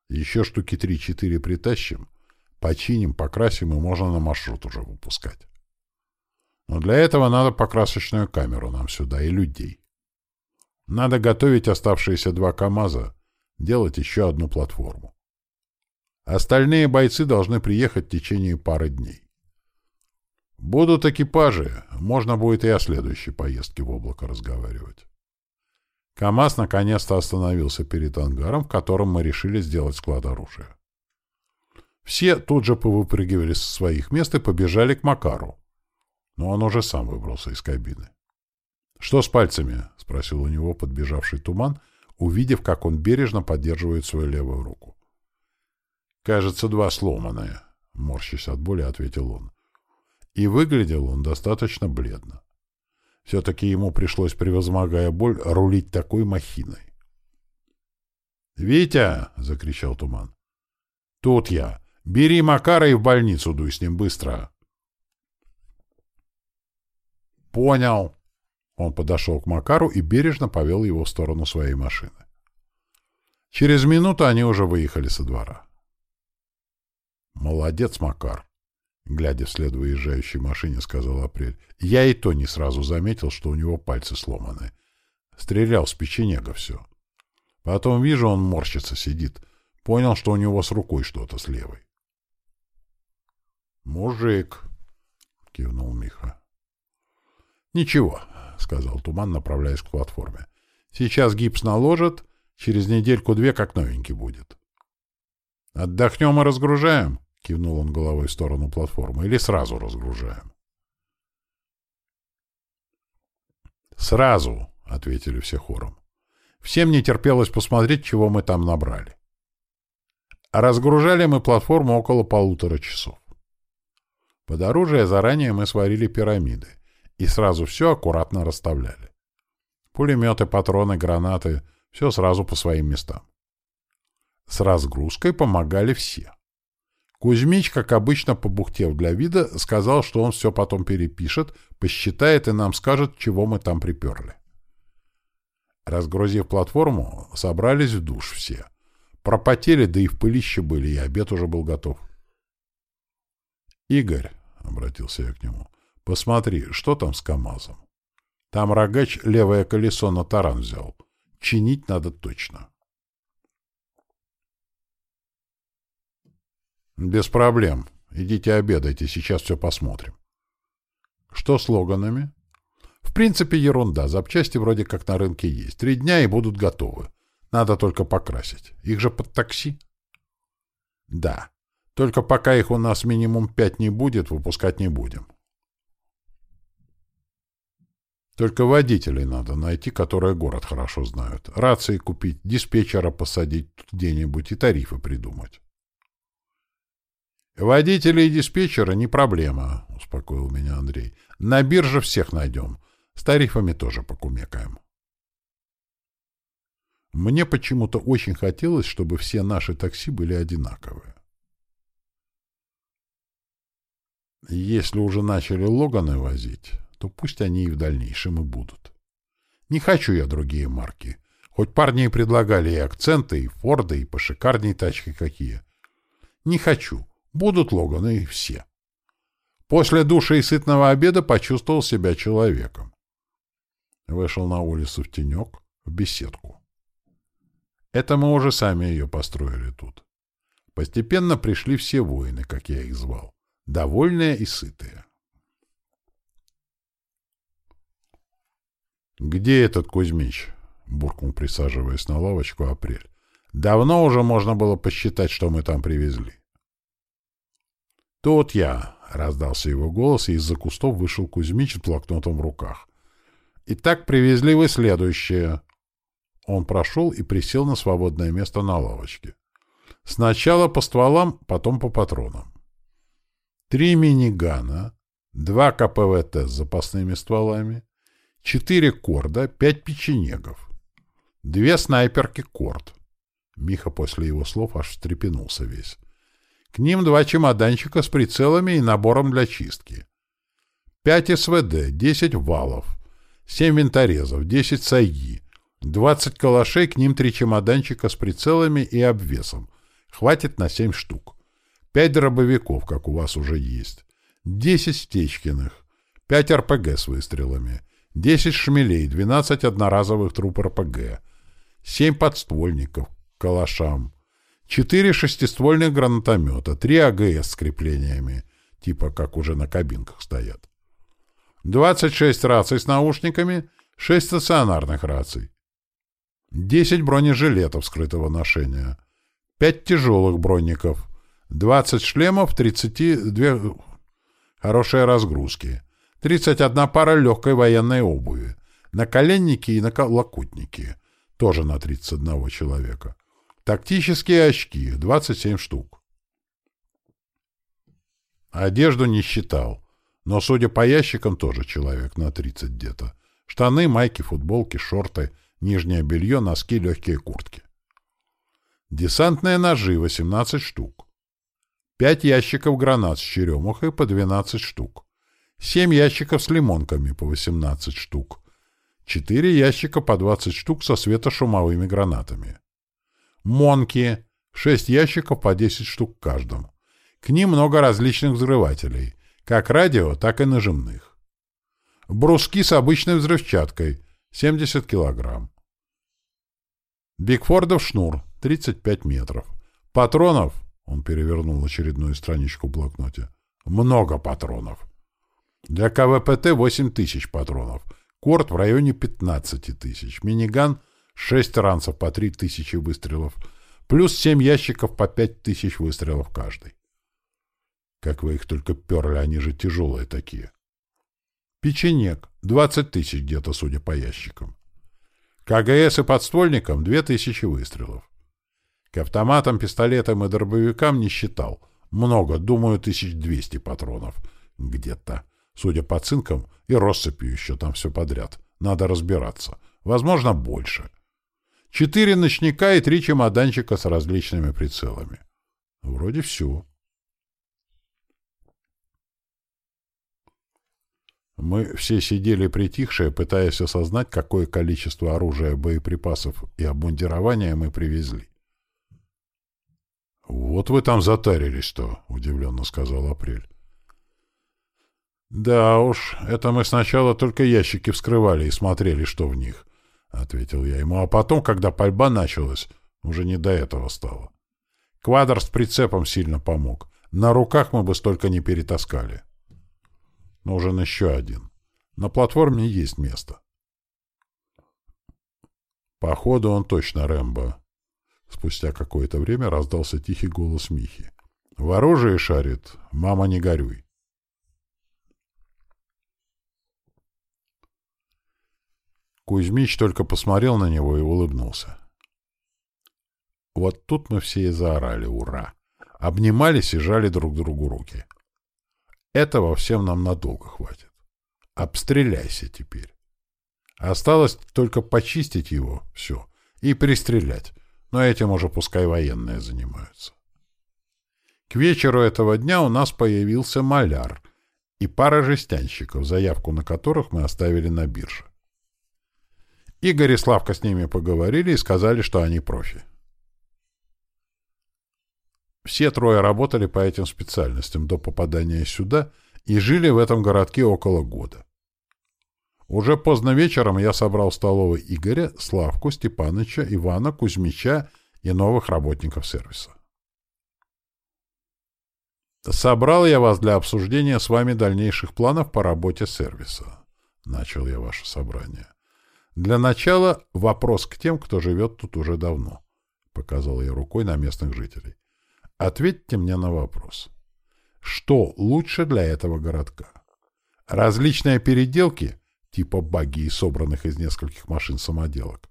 Еще штуки три-четыре притащим, починим, покрасим и можно на маршрут уже выпускать. Но для этого надо покрасочную камеру нам сюда и людей. Надо готовить оставшиеся два КАМАЗа, делать еще одну платформу. Остальные бойцы должны приехать в течение пары дней. Будут экипажи, можно будет и о следующей поездке в облако разговаривать. КАМАЗ наконец-то остановился перед ангаром, в котором мы решили сделать склад оружия. Все тут же повыпрыгивали со своих мест и побежали к Макару но он уже сам выбрался из кабины. «Что с пальцами?» — спросил у него подбежавший туман, увидев, как он бережно поддерживает свою левую руку. «Кажется, два сломанные», — морщась от боли, ответил он. И выглядел он достаточно бледно. Все-таки ему пришлось, превозмогая боль, рулить такой махиной. «Витя!» — закричал Туман. «Тут я! Бери Макара и в больницу дуй с ним быстро!» «Понял!» Он подошел к Макару и бережно повел его в сторону своей машины. Через минуту они уже выехали со двора. «Молодец, Макар!» Глядя вслед выезжающей машине, сказал Апрель. «Я и то не сразу заметил, что у него пальцы сломаны. Стрелял с печенега все. Потом вижу, он морщится, сидит. Понял, что у него с рукой что-то с левой». «Мужик!» — кивнул Миха. «Ничего», — сказал Туман, направляясь к платформе. «Сейчас гипс наложат, через недельку-две как новенький будет». «Отдохнем и разгружаем?» — кивнул он головой в сторону платформы. «Или сразу разгружаем?» «Сразу!» — ответили все хором. Всем не терпелось посмотреть, чего мы там набрали. разгружали мы платформу около полутора часов. Под оружие заранее мы сварили пирамиды и сразу все аккуратно расставляли. Пулеметы, патроны, гранаты — все сразу по своим местам. С разгрузкой помогали все. Кузьмич, как обычно побухтев для вида, сказал, что он все потом перепишет, посчитает и нам скажет, чего мы там приперли. Разгрузив платформу, собрались в душ все. Пропотели, да и в пылище были, и обед уже был готов. «Игорь», — обратился я к нему, — «посмотри, что там с КамАЗом? Там рогач левое колесо на таран взял. Чинить надо точно». «Без проблем. Идите обедайте, сейчас все посмотрим». «Что с логанами?» «В принципе, ерунда. Запчасти вроде как на рынке есть. Три дня и будут готовы. Надо только покрасить. Их же под такси». «Да. Только пока их у нас минимум пять не будет, выпускать не будем». Только водителей надо найти, которые город хорошо знают. Рации купить, диспетчера посадить где-нибудь и тарифы придумать. «Водители и диспетчеры не проблема», — успокоил меня Андрей. «На бирже всех найдем. С тарифами тоже покумекаем». Мне почему-то очень хотелось, чтобы все наши такси были одинаковые. Если уже начали Логаны возить, то пусть они и в дальнейшем и будут. Не хочу я другие марки. Хоть парни и предлагали и акценты, и Форды, и пошикарней тачки какие. Не хочу. Будут Логаны все. После душа и сытного обеда почувствовал себя человеком. Вышел на улицу в тенек, в беседку. Это мы уже сами ее построили тут. Постепенно пришли все воины, как я их звал, довольные и сытые. «Где этот Кузьмич?» — буркнул, присаживаясь на лавочку Апрель. «Давно уже можно было посчитать, что мы там привезли». «Тут я!» — раздался его голос, и из-за кустов вышел Кузьмич с блокнотом в руках. «Итак, привезли вы следующее». Он прошел и присел на свободное место на лавочке. Сначала по стволам, потом по патронам. Три минигана, два КПВТ с запасными стволами, четыре корда, пять печенегов, две снайперки корд. Миха после его слов аж встрепенулся весь. К ним два чемоданчика с прицелами и набором для чистки. Пять СВД, десять валов, семь винторезов, десять сайги, двадцать калашей, к ним три чемоданчика с прицелами и обвесом. Хватит на семь штук. Пять дробовиков, как у вас уже есть. Десять Стечкиных. Пять РПГ с выстрелами. Десять шмелей, двенадцать одноразовых труп РПГ. Семь подствольников к калашам. Четыре шестиствольных гранатомета, три АГС с креплениями, типа как уже на кабинках стоят. 26 раций с наушниками, 6 стационарных раций. 10 бронежилетов скрытого ношения, 5 тяжелых бронников, 20 шлемов, 32 хорошие разгрузки, 31 пара легкой военной обуви, наколенники и наколокутники, тоже на 31 человека. Тактические очки — 27 штук. Одежду не считал, Но, судя по ящикам, тоже человек на 30 где-то. Штаны, майки, футболки, шорты, нижнее белье, носки, легкие куртки. Десантные ножи — 18 штук. Пять ящиков гранат с черемухой по 12 штук. Семь ящиков с лимонками по 18 штук. Четыре ящика по 20 штук со светошумовыми гранатами. Монки — шесть ящиков по 10 штук каждому. К ним много различных взрывателей, как радио, так и нажимных. Бруски с обычной взрывчаткой — 70 килограмм. Бигфордов шнур — 35 метров. Патронов — он перевернул очередную страничку в блокноте — много патронов. Для КВПТ 8 тысяч патронов. Корт в районе 15 тысяч. Миниган — 6 ранцев по 3 тысячи выстрелов. Плюс 7 ящиков по 5 тысяч выстрелов каждый. Как вы их только перли, они же тяжелые такие. Печенек — 20 тысяч где-то, судя по ящикам. КГС и подствольникам — 2 тысячи выстрелов. К автоматам, пистолетам и дробовикам не считал. Много, думаю, 1200 патронов. Где-то. Судя по цинкам и россыпью еще там все подряд. Надо разбираться. Возможно, больше. Четыре ночника и три чемоданчика с различными прицелами. Вроде все. Мы все сидели притихшие, пытаясь осознать, какое количество оружия, боеприпасов и обмундирования мы привезли. «Вот вы там затарились-то», — удивленно сказал Апрель. «Да уж, это мы сначала только ящики вскрывали и смотрели, что в них», — ответил я ему. «А потом, когда пальба началась, уже не до этого стало. Квадр с прицепом сильно помог. На руках мы бы столько не перетаскали». Нужен еще один. На платформе есть место. Походу, он точно Рэмбо. Спустя какое-то время раздался тихий голос Михи. В оружии шарит. Мама, не горюй. Кузьмич только посмотрел на него и улыбнулся. Вот тут мы все и заорали «Ура!». Обнимались и жали друг другу руки. Этого всем нам надолго хватит. Обстреляйся теперь. Осталось только почистить его, все, и пристрелять. Но этим уже пускай военные занимаются. К вечеру этого дня у нас появился маляр и пара жестянщиков, заявку на которых мы оставили на бирже. Игорь и Славка с ними поговорили и сказали, что они профи. Все трое работали по этим специальностям до попадания сюда и жили в этом городке около года. Уже поздно вечером я собрал в столовой Игоря, Славку, Степаныча, Ивана, Кузьмича и новых работников сервиса. «Собрал я вас для обсуждения с вами дальнейших планов по работе сервиса», — начал я ваше собрание. «Для начала вопрос к тем, кто живет тут уже давно», — показал я рукой на местных жителей. Ответьте мне на вопрос. Что лучше для этого городка? Различные переделки, типа багги, собранных из нескольких машин-самоделок,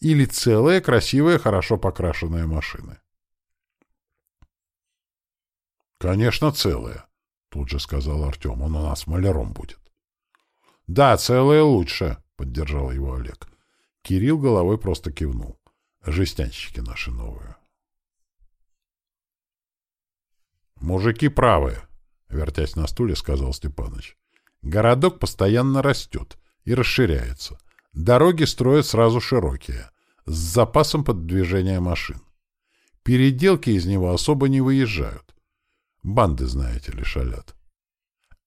или целые, красивые, хорошо покрашенные машины? «Конечно, целые», — тут же сказал Артем. «Он у нас маляром будет». «Да, целые лучше», — поддержал его Олег. Кирилл головой просто кивнул. «Жестянщики наши новые». «Мужики правы», — вертясь на стуле, сказал Степаныч. «Городок постоянно растет и расширяется. Дороги строят сразу широкие, с запасом подвижения машин. Переделки из него особо не выезжают. Банды, знаете ли, шалят.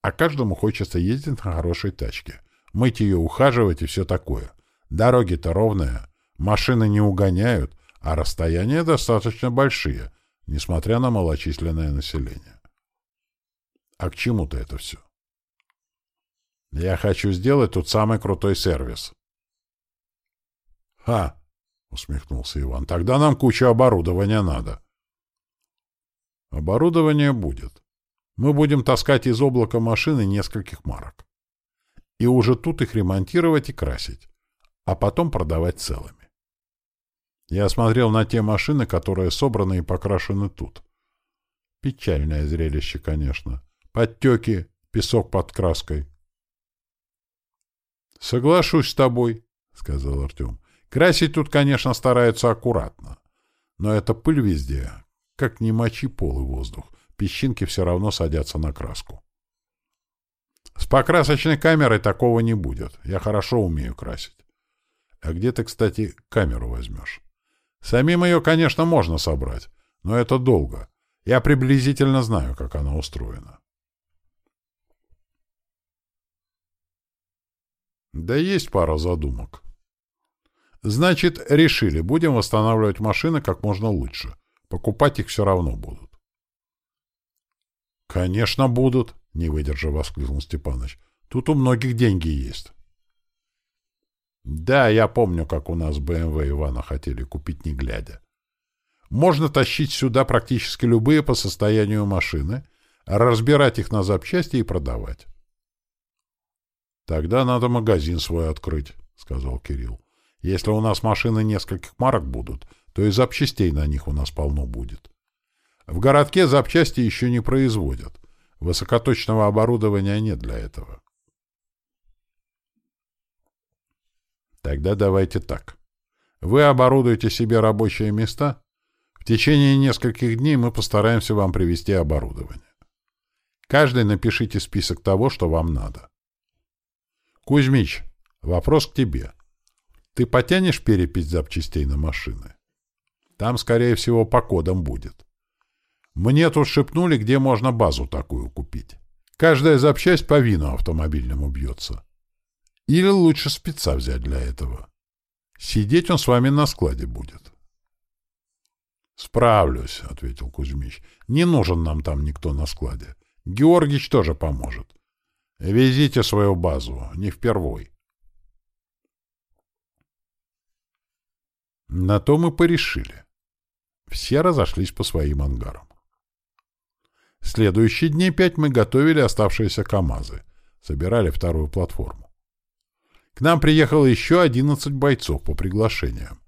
А каждому хочется ездить на хорошей тачке, мыть ее, ухаживать и все такое. Дороги-то ровные, машины не угоняют, а расстояния достаточно большие, несмотря на малочисленное население. А к чему-то это все? Я хочу сделать тут самый крутой сервис. Ха! усмехнулся Иван. Тогда нам куча оборудования надо. Оборудование будет. Мы будем таскать из облака машины нескольких марок. И уже тут их ремонтировать и красить, а потом продавать целыми. Я смотрел на те машины, которые собраны и покрашены тут. Печальное зрелище, конечно. Подтеки, песок под краской. Соглашусь с тобой, сказал Артем. Красить тут, конечно, стараются аккуратно. Но это пыль везде. Как ни мочи пол и воздух. Песчинки все равно садятся на краску. С покрасочной камерой такого не будет. Я хорошо умею красить. А где ты, кстати, камеру возьмешь? Самим ее, конечно, можно собрать, но это долго. Я приблизительно знаю, как она устроена. Да есть пара задумок. Значит, решили, будем восстанавливать машины как можно лучше. Покупать их все равно будут. Конечно, будут, не выдержав, воскликнул Степаныч. Тут у многих деньги есть. Да, я помню, как у нас БМВ Ивана хотели купить не глядя. Можно тащить сюда практически любые по состоянию машины, разбирать их на запчасти и продавать. Тогда надо магазин свой открыть, сказал Кирилл. Если у нас машины нескольких марок будут, то и запчастей на них у нас полно будет. В городке запчасти еще не производят. Высокоточного оборудования нет для этого. Тогда давайте так. Вы оборудуете себе рабочие места. В течение нескольких дней мы постараемся вам привезти оборудование. Каждый напишите список того, что вам надо. Кузьмич, вопрос к тебе. Ты потянешь перепись запчастей на машины? Там, скорее всего, по кодам будет. Мне тут шепнули, где можно базу такую купить. Каждая запчасть по вину автомобильному бьется. Или лучше спеца взять для этого. Сидеть он с вами на складе будет. «Справлюсь», — ответил Кузьмич. «Не нужен нам там никто на складе. Георгич тоже поможет. Везите свою базу, не впервой». На то мы порешили. Все разошлись по своим ангарам. Следующие дни пять мы готовили оставшиеся КАМАЗы, собирали вторую платформу. К нам приехало еще 11 бойцов по приглашениям,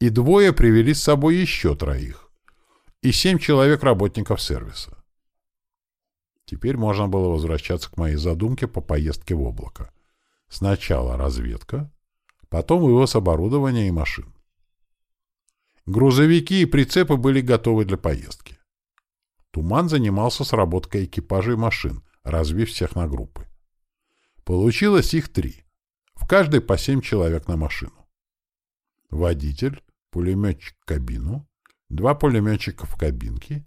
и двое привели с собой еще троих, и семь человек работников сервиса. Теперь можно было возвращаться к моей задумке по поездке в облако. Сначала разведка, потом вывоз оборудования и машин. Грузовики и прицепы были готовы для поездки. Туман занимался сработкой экипажей машин, развив всех на группы. Получилось их три в каждой по семь человек на машину. Водитель, пулеметчик в кабину, два пулеметчика в кабинке,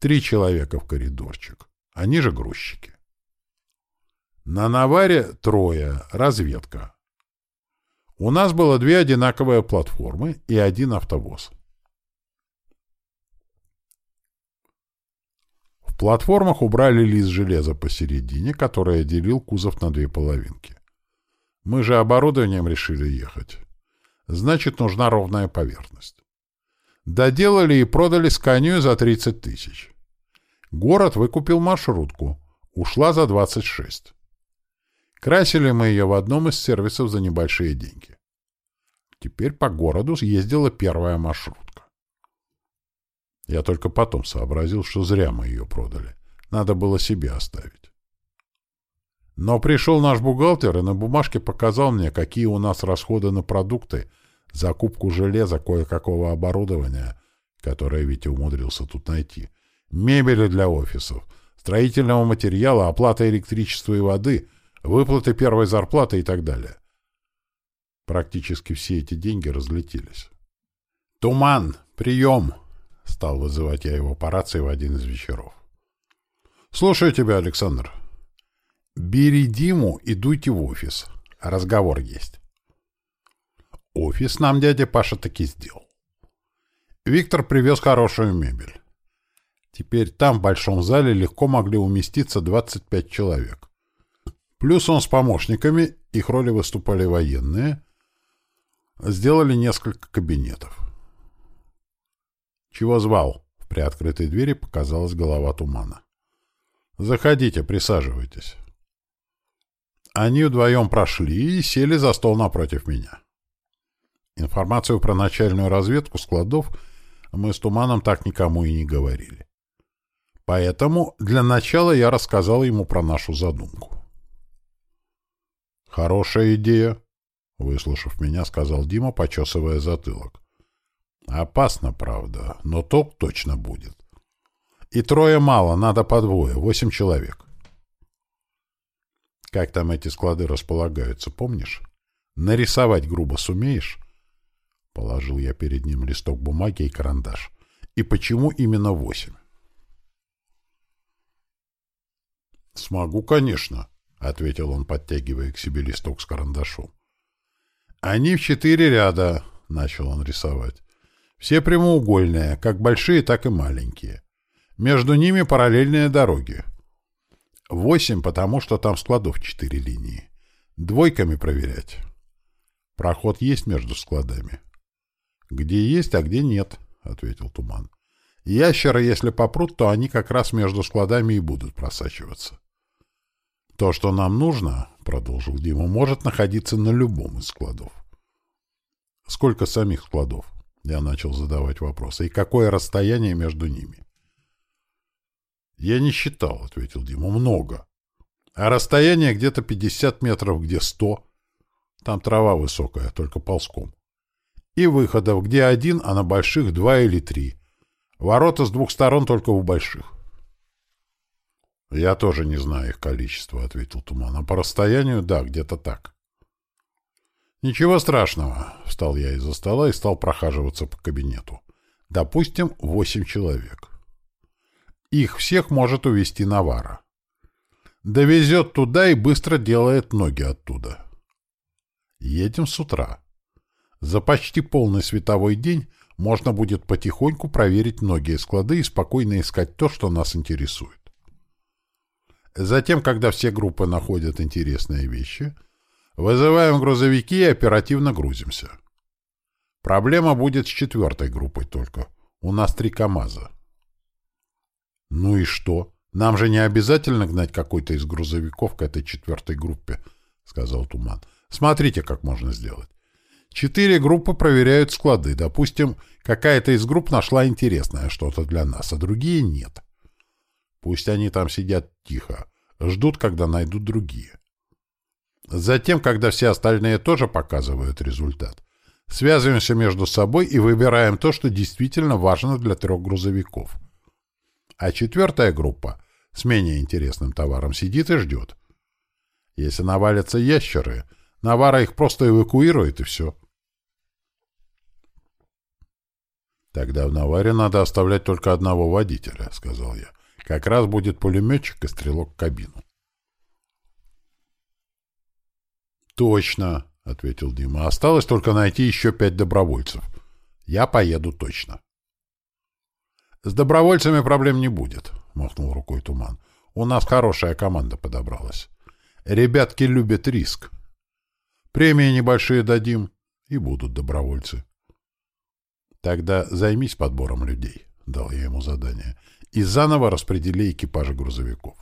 три человека в коридорчик. Они же грузчики. На наваре трое, разведка. У нас было две одинаковые платформы и один автовоз. В платформах убрали лист железа посередине, который делил кузов на две половинки. Мы же оборудованием решили ехать. Значит, нужна ровная поверхность. Доделали и продали Сканию за 30 тысяч. Город выкупил маршрутку. Ушла за 26. Красили мы ее в одном из сервисов за небольшие деньги. Теперь по городу съездила первая маршрутка. Я только потом сообразил, что зря мы ее продали. Надо было себе оставить. Но пришел наш бухгалтер и на бумажке показал мне, какие у нас расходы на продукты, закупку железа, кое-какого оборудования, которое Витя умудрился тут найти, мебели для офисов, строительного материала, оплата электричества и воды, выплаты первой зарплаты и так далее. Практически все эти деньги разлетелись. «Туман! Прием!» — стал вызывать я его по рации в один из вечеров. «Слушаю тебя, Александр». Бери Диму и дуйте в офис. Разговор есть. Офис нам дядя Паша таки сделал. Виктор привез хорошую мебель. Теперь там, в большом зале, легко могли уместиться 25 человек. Плюс он с помощниками, их роли выступали военные, сделали несколько кабинетов. «Чего звал?» В приоткрытой двери показалась голова тумана. «Заходите, присаживайтесь». Они вдвоем прошли и сели за стол напротив меня. Информацию про начальную разведку складов мы с Туманом так никому и не говорили. Поэтому для начала я рассказал ему про нашу задумку. «Хорошая идея», — выслушав меня, сказал Дима, почесывая затылок. «Опасно, правда, но топ точно будет. И трое мало, надо по двое, восемь человек». «Как там эти склады располагаются, помнишь? Нарисовать грубо сумеешь?» Положил я перед ним листок бумаги и карандаш. «И почему именно восемь?» «Смогу, конечно», — ответил он, подтягивая к себе листок с карандашом. «Они в четыре ряда», — начал он рисовать. «Все прямоугольные, как большие, так и маленькие. Между ними параллельные дороги. Восемь, потому что там складов четыре линии. Двойками проверять. Проход есть между складами?» «Где есть, а где нет», — ответил Туман. «Ящеры, если попрут, то они как раз между складами и будут просачиваться. То, что нам нужно, — продолжил Дима, — может находиться на любом из складов. Сколько самих складов? Я начал задавать вопросы. И какое расстояние между ними? Я не считал, — ответил Дима. Много. А расстояние где-то 50 метров, где 100. Там трава высокая, только ползком. И выходов, где один, а на больших два или три. Ворота с двух сторон только у больших. «Я тоже не знаю их количество», — ответил Туман. «А по расстоянию, да, где-то так». «Ничего страшного», — встал я из-за стола и стал прохаживаться по кабинету. «Допустим, восемь человек. Их всех может увезти Навара. Довезет туда и быстро делает ноги оттуда. Едем с утра. За почти полный световой день можно будет потихоньку проверить многие склады и спокойно искать то, что нас интересует. Затем, когда все группы находят интересные вещи, вызываем грузовики и оперативно грузимся. Проблема будет с четвертой группой только. У нас три КАМАЗа. Ну и что? Нам же не обязательно гнать какой-то из грузовиков к этой четвертой группе, сказал Туман. Смотрите, как можно сделать. Четыре группы проверяют склады. Допустим, какая-то из групп нашла интересное что-то для нас, а другие нет. Пусть они там сидят тихо, ждут, когда найдут другие. Затем, когда все остальные тоже показывают результат, связываемся между собой и выбираем то, что действительно важно для трех грузовиков. А четвертая группа с менее интересным товаром сидит и ждет. Если навалятся ящеры, Навара их просто эвакуирует, и все. «Тогда в Наваре надо оставлять только одного водителя», — сказал я. Как раз будет пулеметчик и стрелок в кабину. «Точно», — ответил Дима. «Осталось только найти еще пять добровольцев. Я поеду точно». «С добровольцами проблем не будет», — махнул рукой Туман. «У нас хорошая команда подобралась. Ребятки любят риск. Премии небольшие дадим, и будут добровольцы». «Тогда займись подбором людей», — дал я ему задание и заново распредели экипажи грузовиков.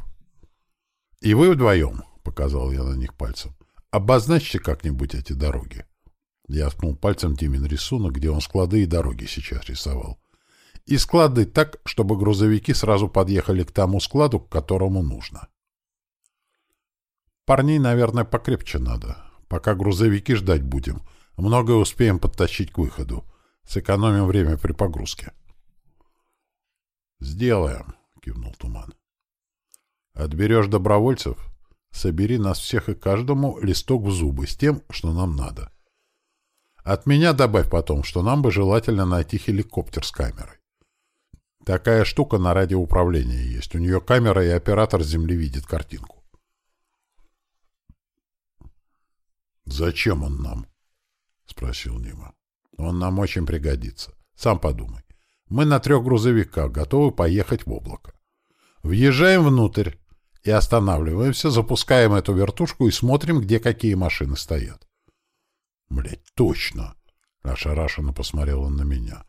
«И вы вдвоем», — показал я на них пальцем, — «обозначьте как-нибудь эти дороги». Я ткнул пальцем Димин рисунок, где он склады и дороги сейчас рисовал. И склады так, чтобы грузовики сразу подъехали к тому складу, к которому нужно. Парней, наверное, покрепче надо. Пока грузовики ждать будем, многое успеем подтащить к выходу. Сэкономим время при погрузке. «Сделаем», — кивнул Туман. «Отберешь добровольцев? Собери нас всех и каждому листок в зубы с тем, что нам надо. От меня добавь потом, что нам бы желательно найти хеликоптер с камерой. Такая штука на радиоуправлении есть. У нее камера и оператор с земли видит картинку. «Зачем он нам?» — спросил Нима. «Он нам очень пригодится. Сам подумай. Мы на трех грузовиках готовы поехать в облако. Въезжаем внутрь и останавливаемся, запускаем эту вертушку и смотрим, где какие машины стоят. Блять, точно! Ошарашенно посмотрел он на меня.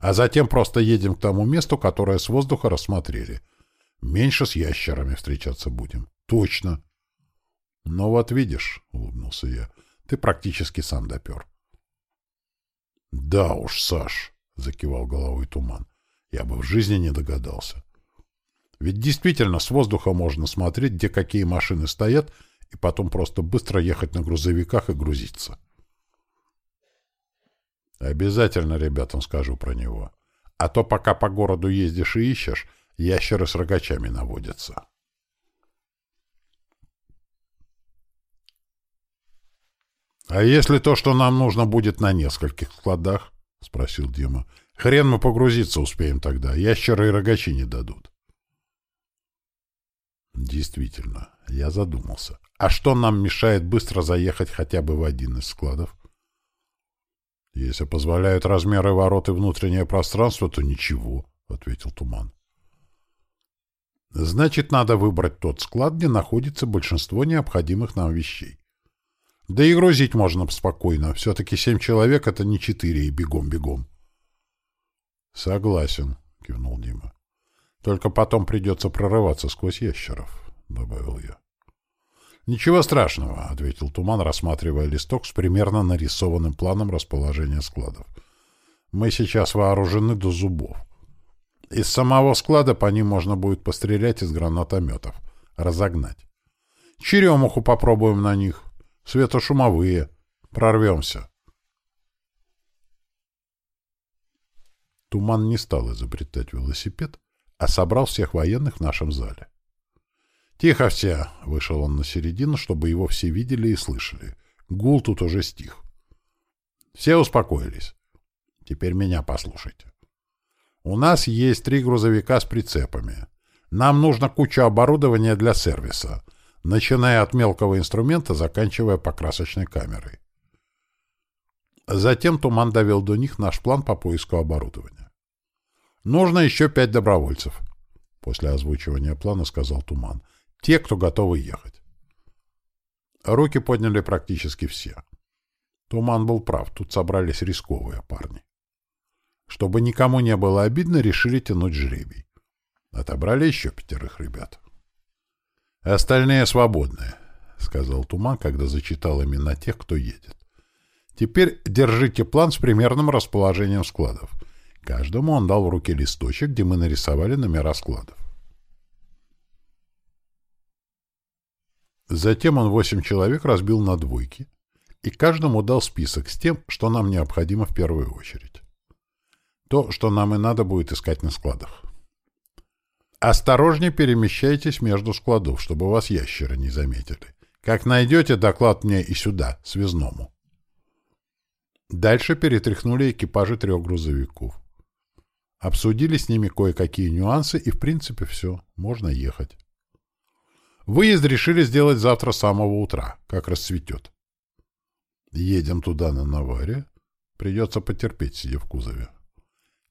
А затем просто едем к тому месту, которое с воздуха рассмотрели. Меньше с ящерами встречаться будем. Точно. Ну вот видишь, улыбнулся я, ты практически сам допер. Да уж, Саш, — закивал головой туман. «Я бы в жизни не догадался. Ведь действительно с воздуха можно смотреть, где какие машины стоят, и потом просто быстро ехать на грузовиках и грузиться. Обязательно ребятам скажу про него. А то пока по городу ездишь и ищешь, ящеры с рогачами наводятся. «А если то, что нам нужно будет на нескольких складах?» — спросил Дима. «Хрен мы погрузиться успеем тогда. Ящеры и рогачи не дадут». Действительно, я задумался. А что нам мешает быстро заехать хотя бы в один из складов? Если позволяют размеры ворот и внутреннее пространство, то ничего, — ответил Туман. Значит, надо выбрать тот склад, где находится большинство необходимых нам вещей. Да и грузить можно спокойно. Все-таки семь человек — это не четыре и бегом-бегом. — Согласен, — кивнул Дима. — Только потом придется прорываться сквозь ящеров, — добавил я. — Ничего страшного, — ответил Туман, рассматривая листок с примерно нарисованным планом расположения складов. — Мы сейчас вооружены до зубов. Из самого склада по ним можно будет пострелять из гранатометов, разогнать. Черемуху попробуем на них. Светошумовые. Прорвемся. Туман не стал изобретать велосипед, а собрал всех военных в нашем зале. «Тихо все!» — вышел он на середину, чтобы его все видели и слышали. Гул тут уже стих. Все успокоились. Теперь меня послушайте. У нас есть три грузовика с прицепами. Нам нужно куча оборудования для сервиса — начиная от мелкого инструмента, заканчивая покрасочной камерой. Затем Туман довел до них наш план по поиску оборудования. «Нужно еще пять добровольцев», — после озвучивания плана сказал Туман. «Те, кто готовы ехать». Руки подняли практически все. Туман был прав, тут собрались рисковые парни. Чтобы никому не было обидно, решили тянуть жребий. Отобрали еще пятерых ребят. Остальные свободны, — сказал Туман, когда зачитал имена тех, кто едет. Теперь держите план с примерным расположением складов. Каждому он дал в руки листочек, где мы нарисовали номера складов. Затем он восемь человек разбил на двойки, и каждому дал список с тем, что нам необходимо в первую очередь. То, что нам и надо будет искать на складах. Осторожнее перемещайтесь между складов, чтобы вас ящеры не заметили. Как найдете, доклад мне и сюда, связному. Дальше перетряхнули экипажи трех грузовиков. Обсудили с ними кое-какие нюансы, и в принципе все, можно ехать. Выезд решили сделать завтра с самого утра, как расцветет. Едем туда на Наваре. Придется потерпеть, сидя в кузове.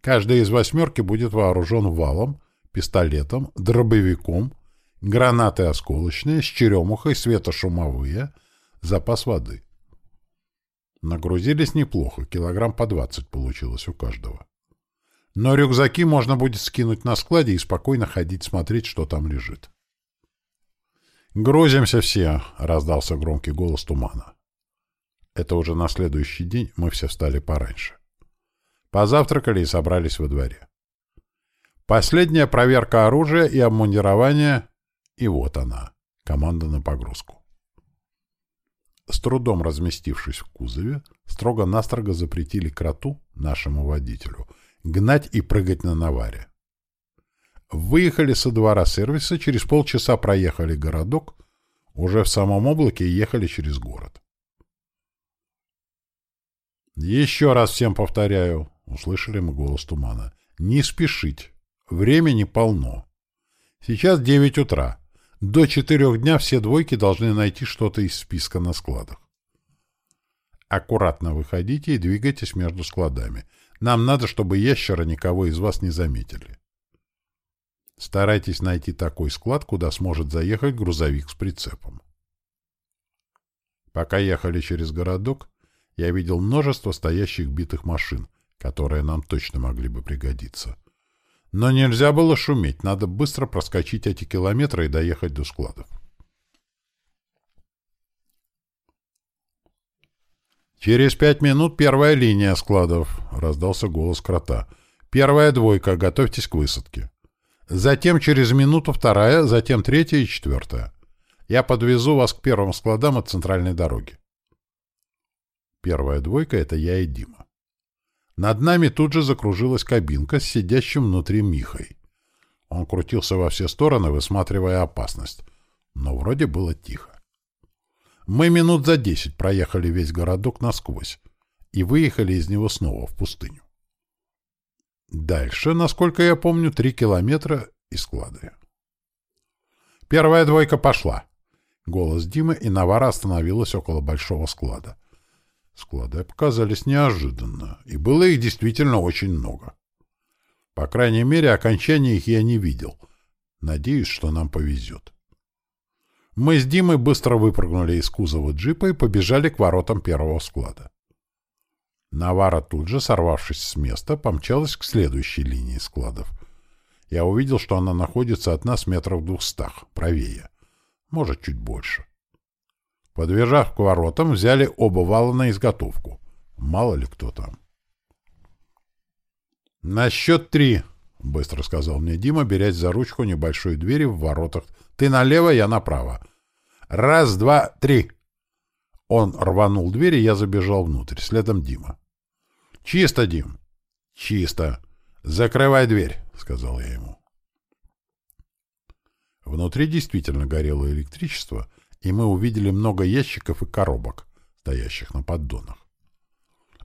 Каждый из восьмерки будет вооружен валом, пистолетом, дробовиком, гранаты осколочные, с черемухой, светошумовые, запас воды. Нагрузились неплохо, килограмм по двадцать получилось у каждого. Но рюкзаки можно будет скинуть на складе и спокойно ходить смотреть, что там лежит. «Грузимся все!» — раздался громкий голос тумана. Это уже на следующий день мы все встали пораньше. Позавтракали и собрались во дворе. Последняя проверка оружия и обмундирования, и вот она, команда на погрузку. С трудом разместившись в кузове, строго-настрого запретили кроту, нашему водителю, гнать и прыгать на наваре. Выехали со двора сервиса, через полчаса проехали городок, уже в самом облаке ехали через город. «Еще раз всем повторяю», — услышали мы голос тумана, — «не спешить». Времени полно. Сейчас 9 утра. До 4 дня все двойки должны найти что-то из списка на складах. Аккуратно выходите и двигайтесь между складами. Нам надо, чтобы ящера никого из вас не заметили. Старайтесь найти такой склад, куда сможет заехать грузовик с прицепом. Пока ехали через городок, я видел множество стоящих битых машин, которые нам точно могли бы пригодиться. Но нельзя было шуметь, надо быстро проскочить эти километры и доехать до складов. «Через пять минут первая линия складов», — раздался голос крота. «Первая двойка, готовьтесь к высадке. Затем через минуту вторая, затем третья и четвертая. Я подвезу вас к первым складам от центральной дороги. Первая двойка — это я и Дима. Над нами тут же закружилась кабинка с сидящим внутри Михой. Он крутился во все стороны, высматривая опасность. Но вроде было тихо. Мы минут за десять проехали весь городок насквозь и выехали из него снова в пустыню. Дальше, насколько я помню, три километра и склады. Первая двойка пошла. Голос Димы, и Навара остановилась около большого склада. Склады показались неожиданно, и было их действительно очень много. По крайней мере, окончания их я не видел. Надеюсь, что нам повезет. Мы с Димой быстро выпрыгнули из кузова джипа и побежали к воротам первого склада. Навара тут же, сорвавшись с места, помчалась к следующей линии складов. Я увидел, что она находится от нас метров двухстах, правее. Может, чуть больше. Подбежав к воротам, взяли оба вала на изготовку. Мало ли кто там. «На счет три», — быстро сказал мне Дима, берясь за ручку небольшой двери в воротах. «Ты налево, я направо. Раз, два, три». Он рванул дверь, и я забежал внутрь. Следом Дима. «Чисто, Дим!» «Чисто! Закрывай дверь!» — сказал я ему. Внутри действительно горело электричество, и мы увидели много ящиков и коробок, стоящих на поддонах.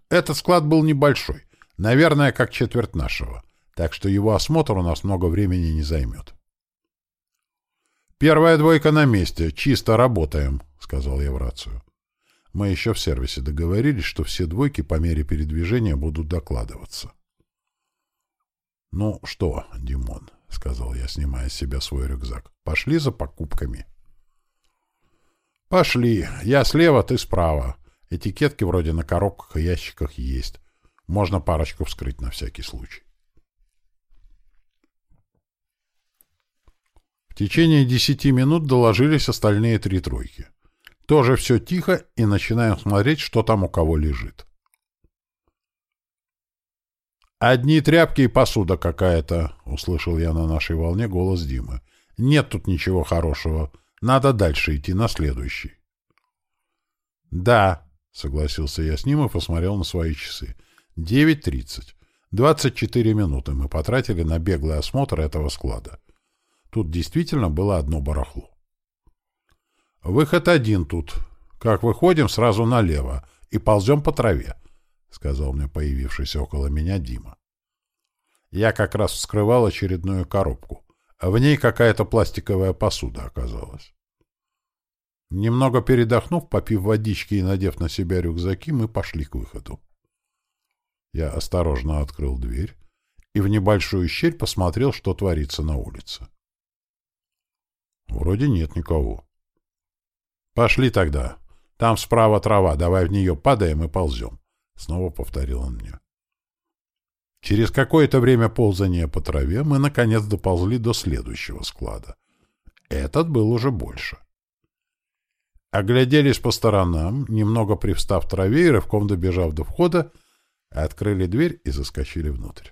Этот склад был небольшой, наверное, как четверть нашего, так что его осмотр у нас много времени не займет. «Первая двойка на месте, чисто работаем», — сказал я в рацию. Мы еще в сервисе договорились, что все двойки по мере передвижения будут докладываться. «Ну что, Димон», — сказал я, снимая с себя свой рюкзак, — «пошли за покупками». «Пошли. Я слева, ты справа. Этикетки вроде на коробках и ящиках есть. Можно парочку вскрыть на всякий случай». В течение десяти минут доложились остальные три тройки. Тоже все тихо, и начинаем смотреть, что там у кого лежит. «Одни тряпки и посуда какая-то», — услышал я на нашей волне голос Димы. «Нет тут ничего хорошего. Надо дальше идти на следующий». «Да», — согласился я с ним и посмотрел на свои часы. «Девять тридцать. Двадцать четыре минуты мы потратили на беглый осмотр этого склада. Тут действительно было одно барахло. «Выход один тут. Как выходим, сразу налево и ползем по траве», — сказал мне появившийся около меня Дима. Я как раз вскрывал очередную коробку, а в ней какая-то пластиковая посуда оказалась. Немного передохнув, попив водички и надев на себя рюкзаки, мы пошли к выходу. Я осторожно открыл дверь и в небольшую щель посмотрел, что творится на улице. Вроде нет никого. «Пошли тогда. Там справа трава, давай в нее падаем и ползем», — снова повторил он мне. Через какое-то время ползания по траве мы, наконец, доползли до следующего склада. Этот был уже больше. Огляделись по сторонам, немного привстав в траве и рывком добежав до входа, открыли дверь и заскочили внутрь.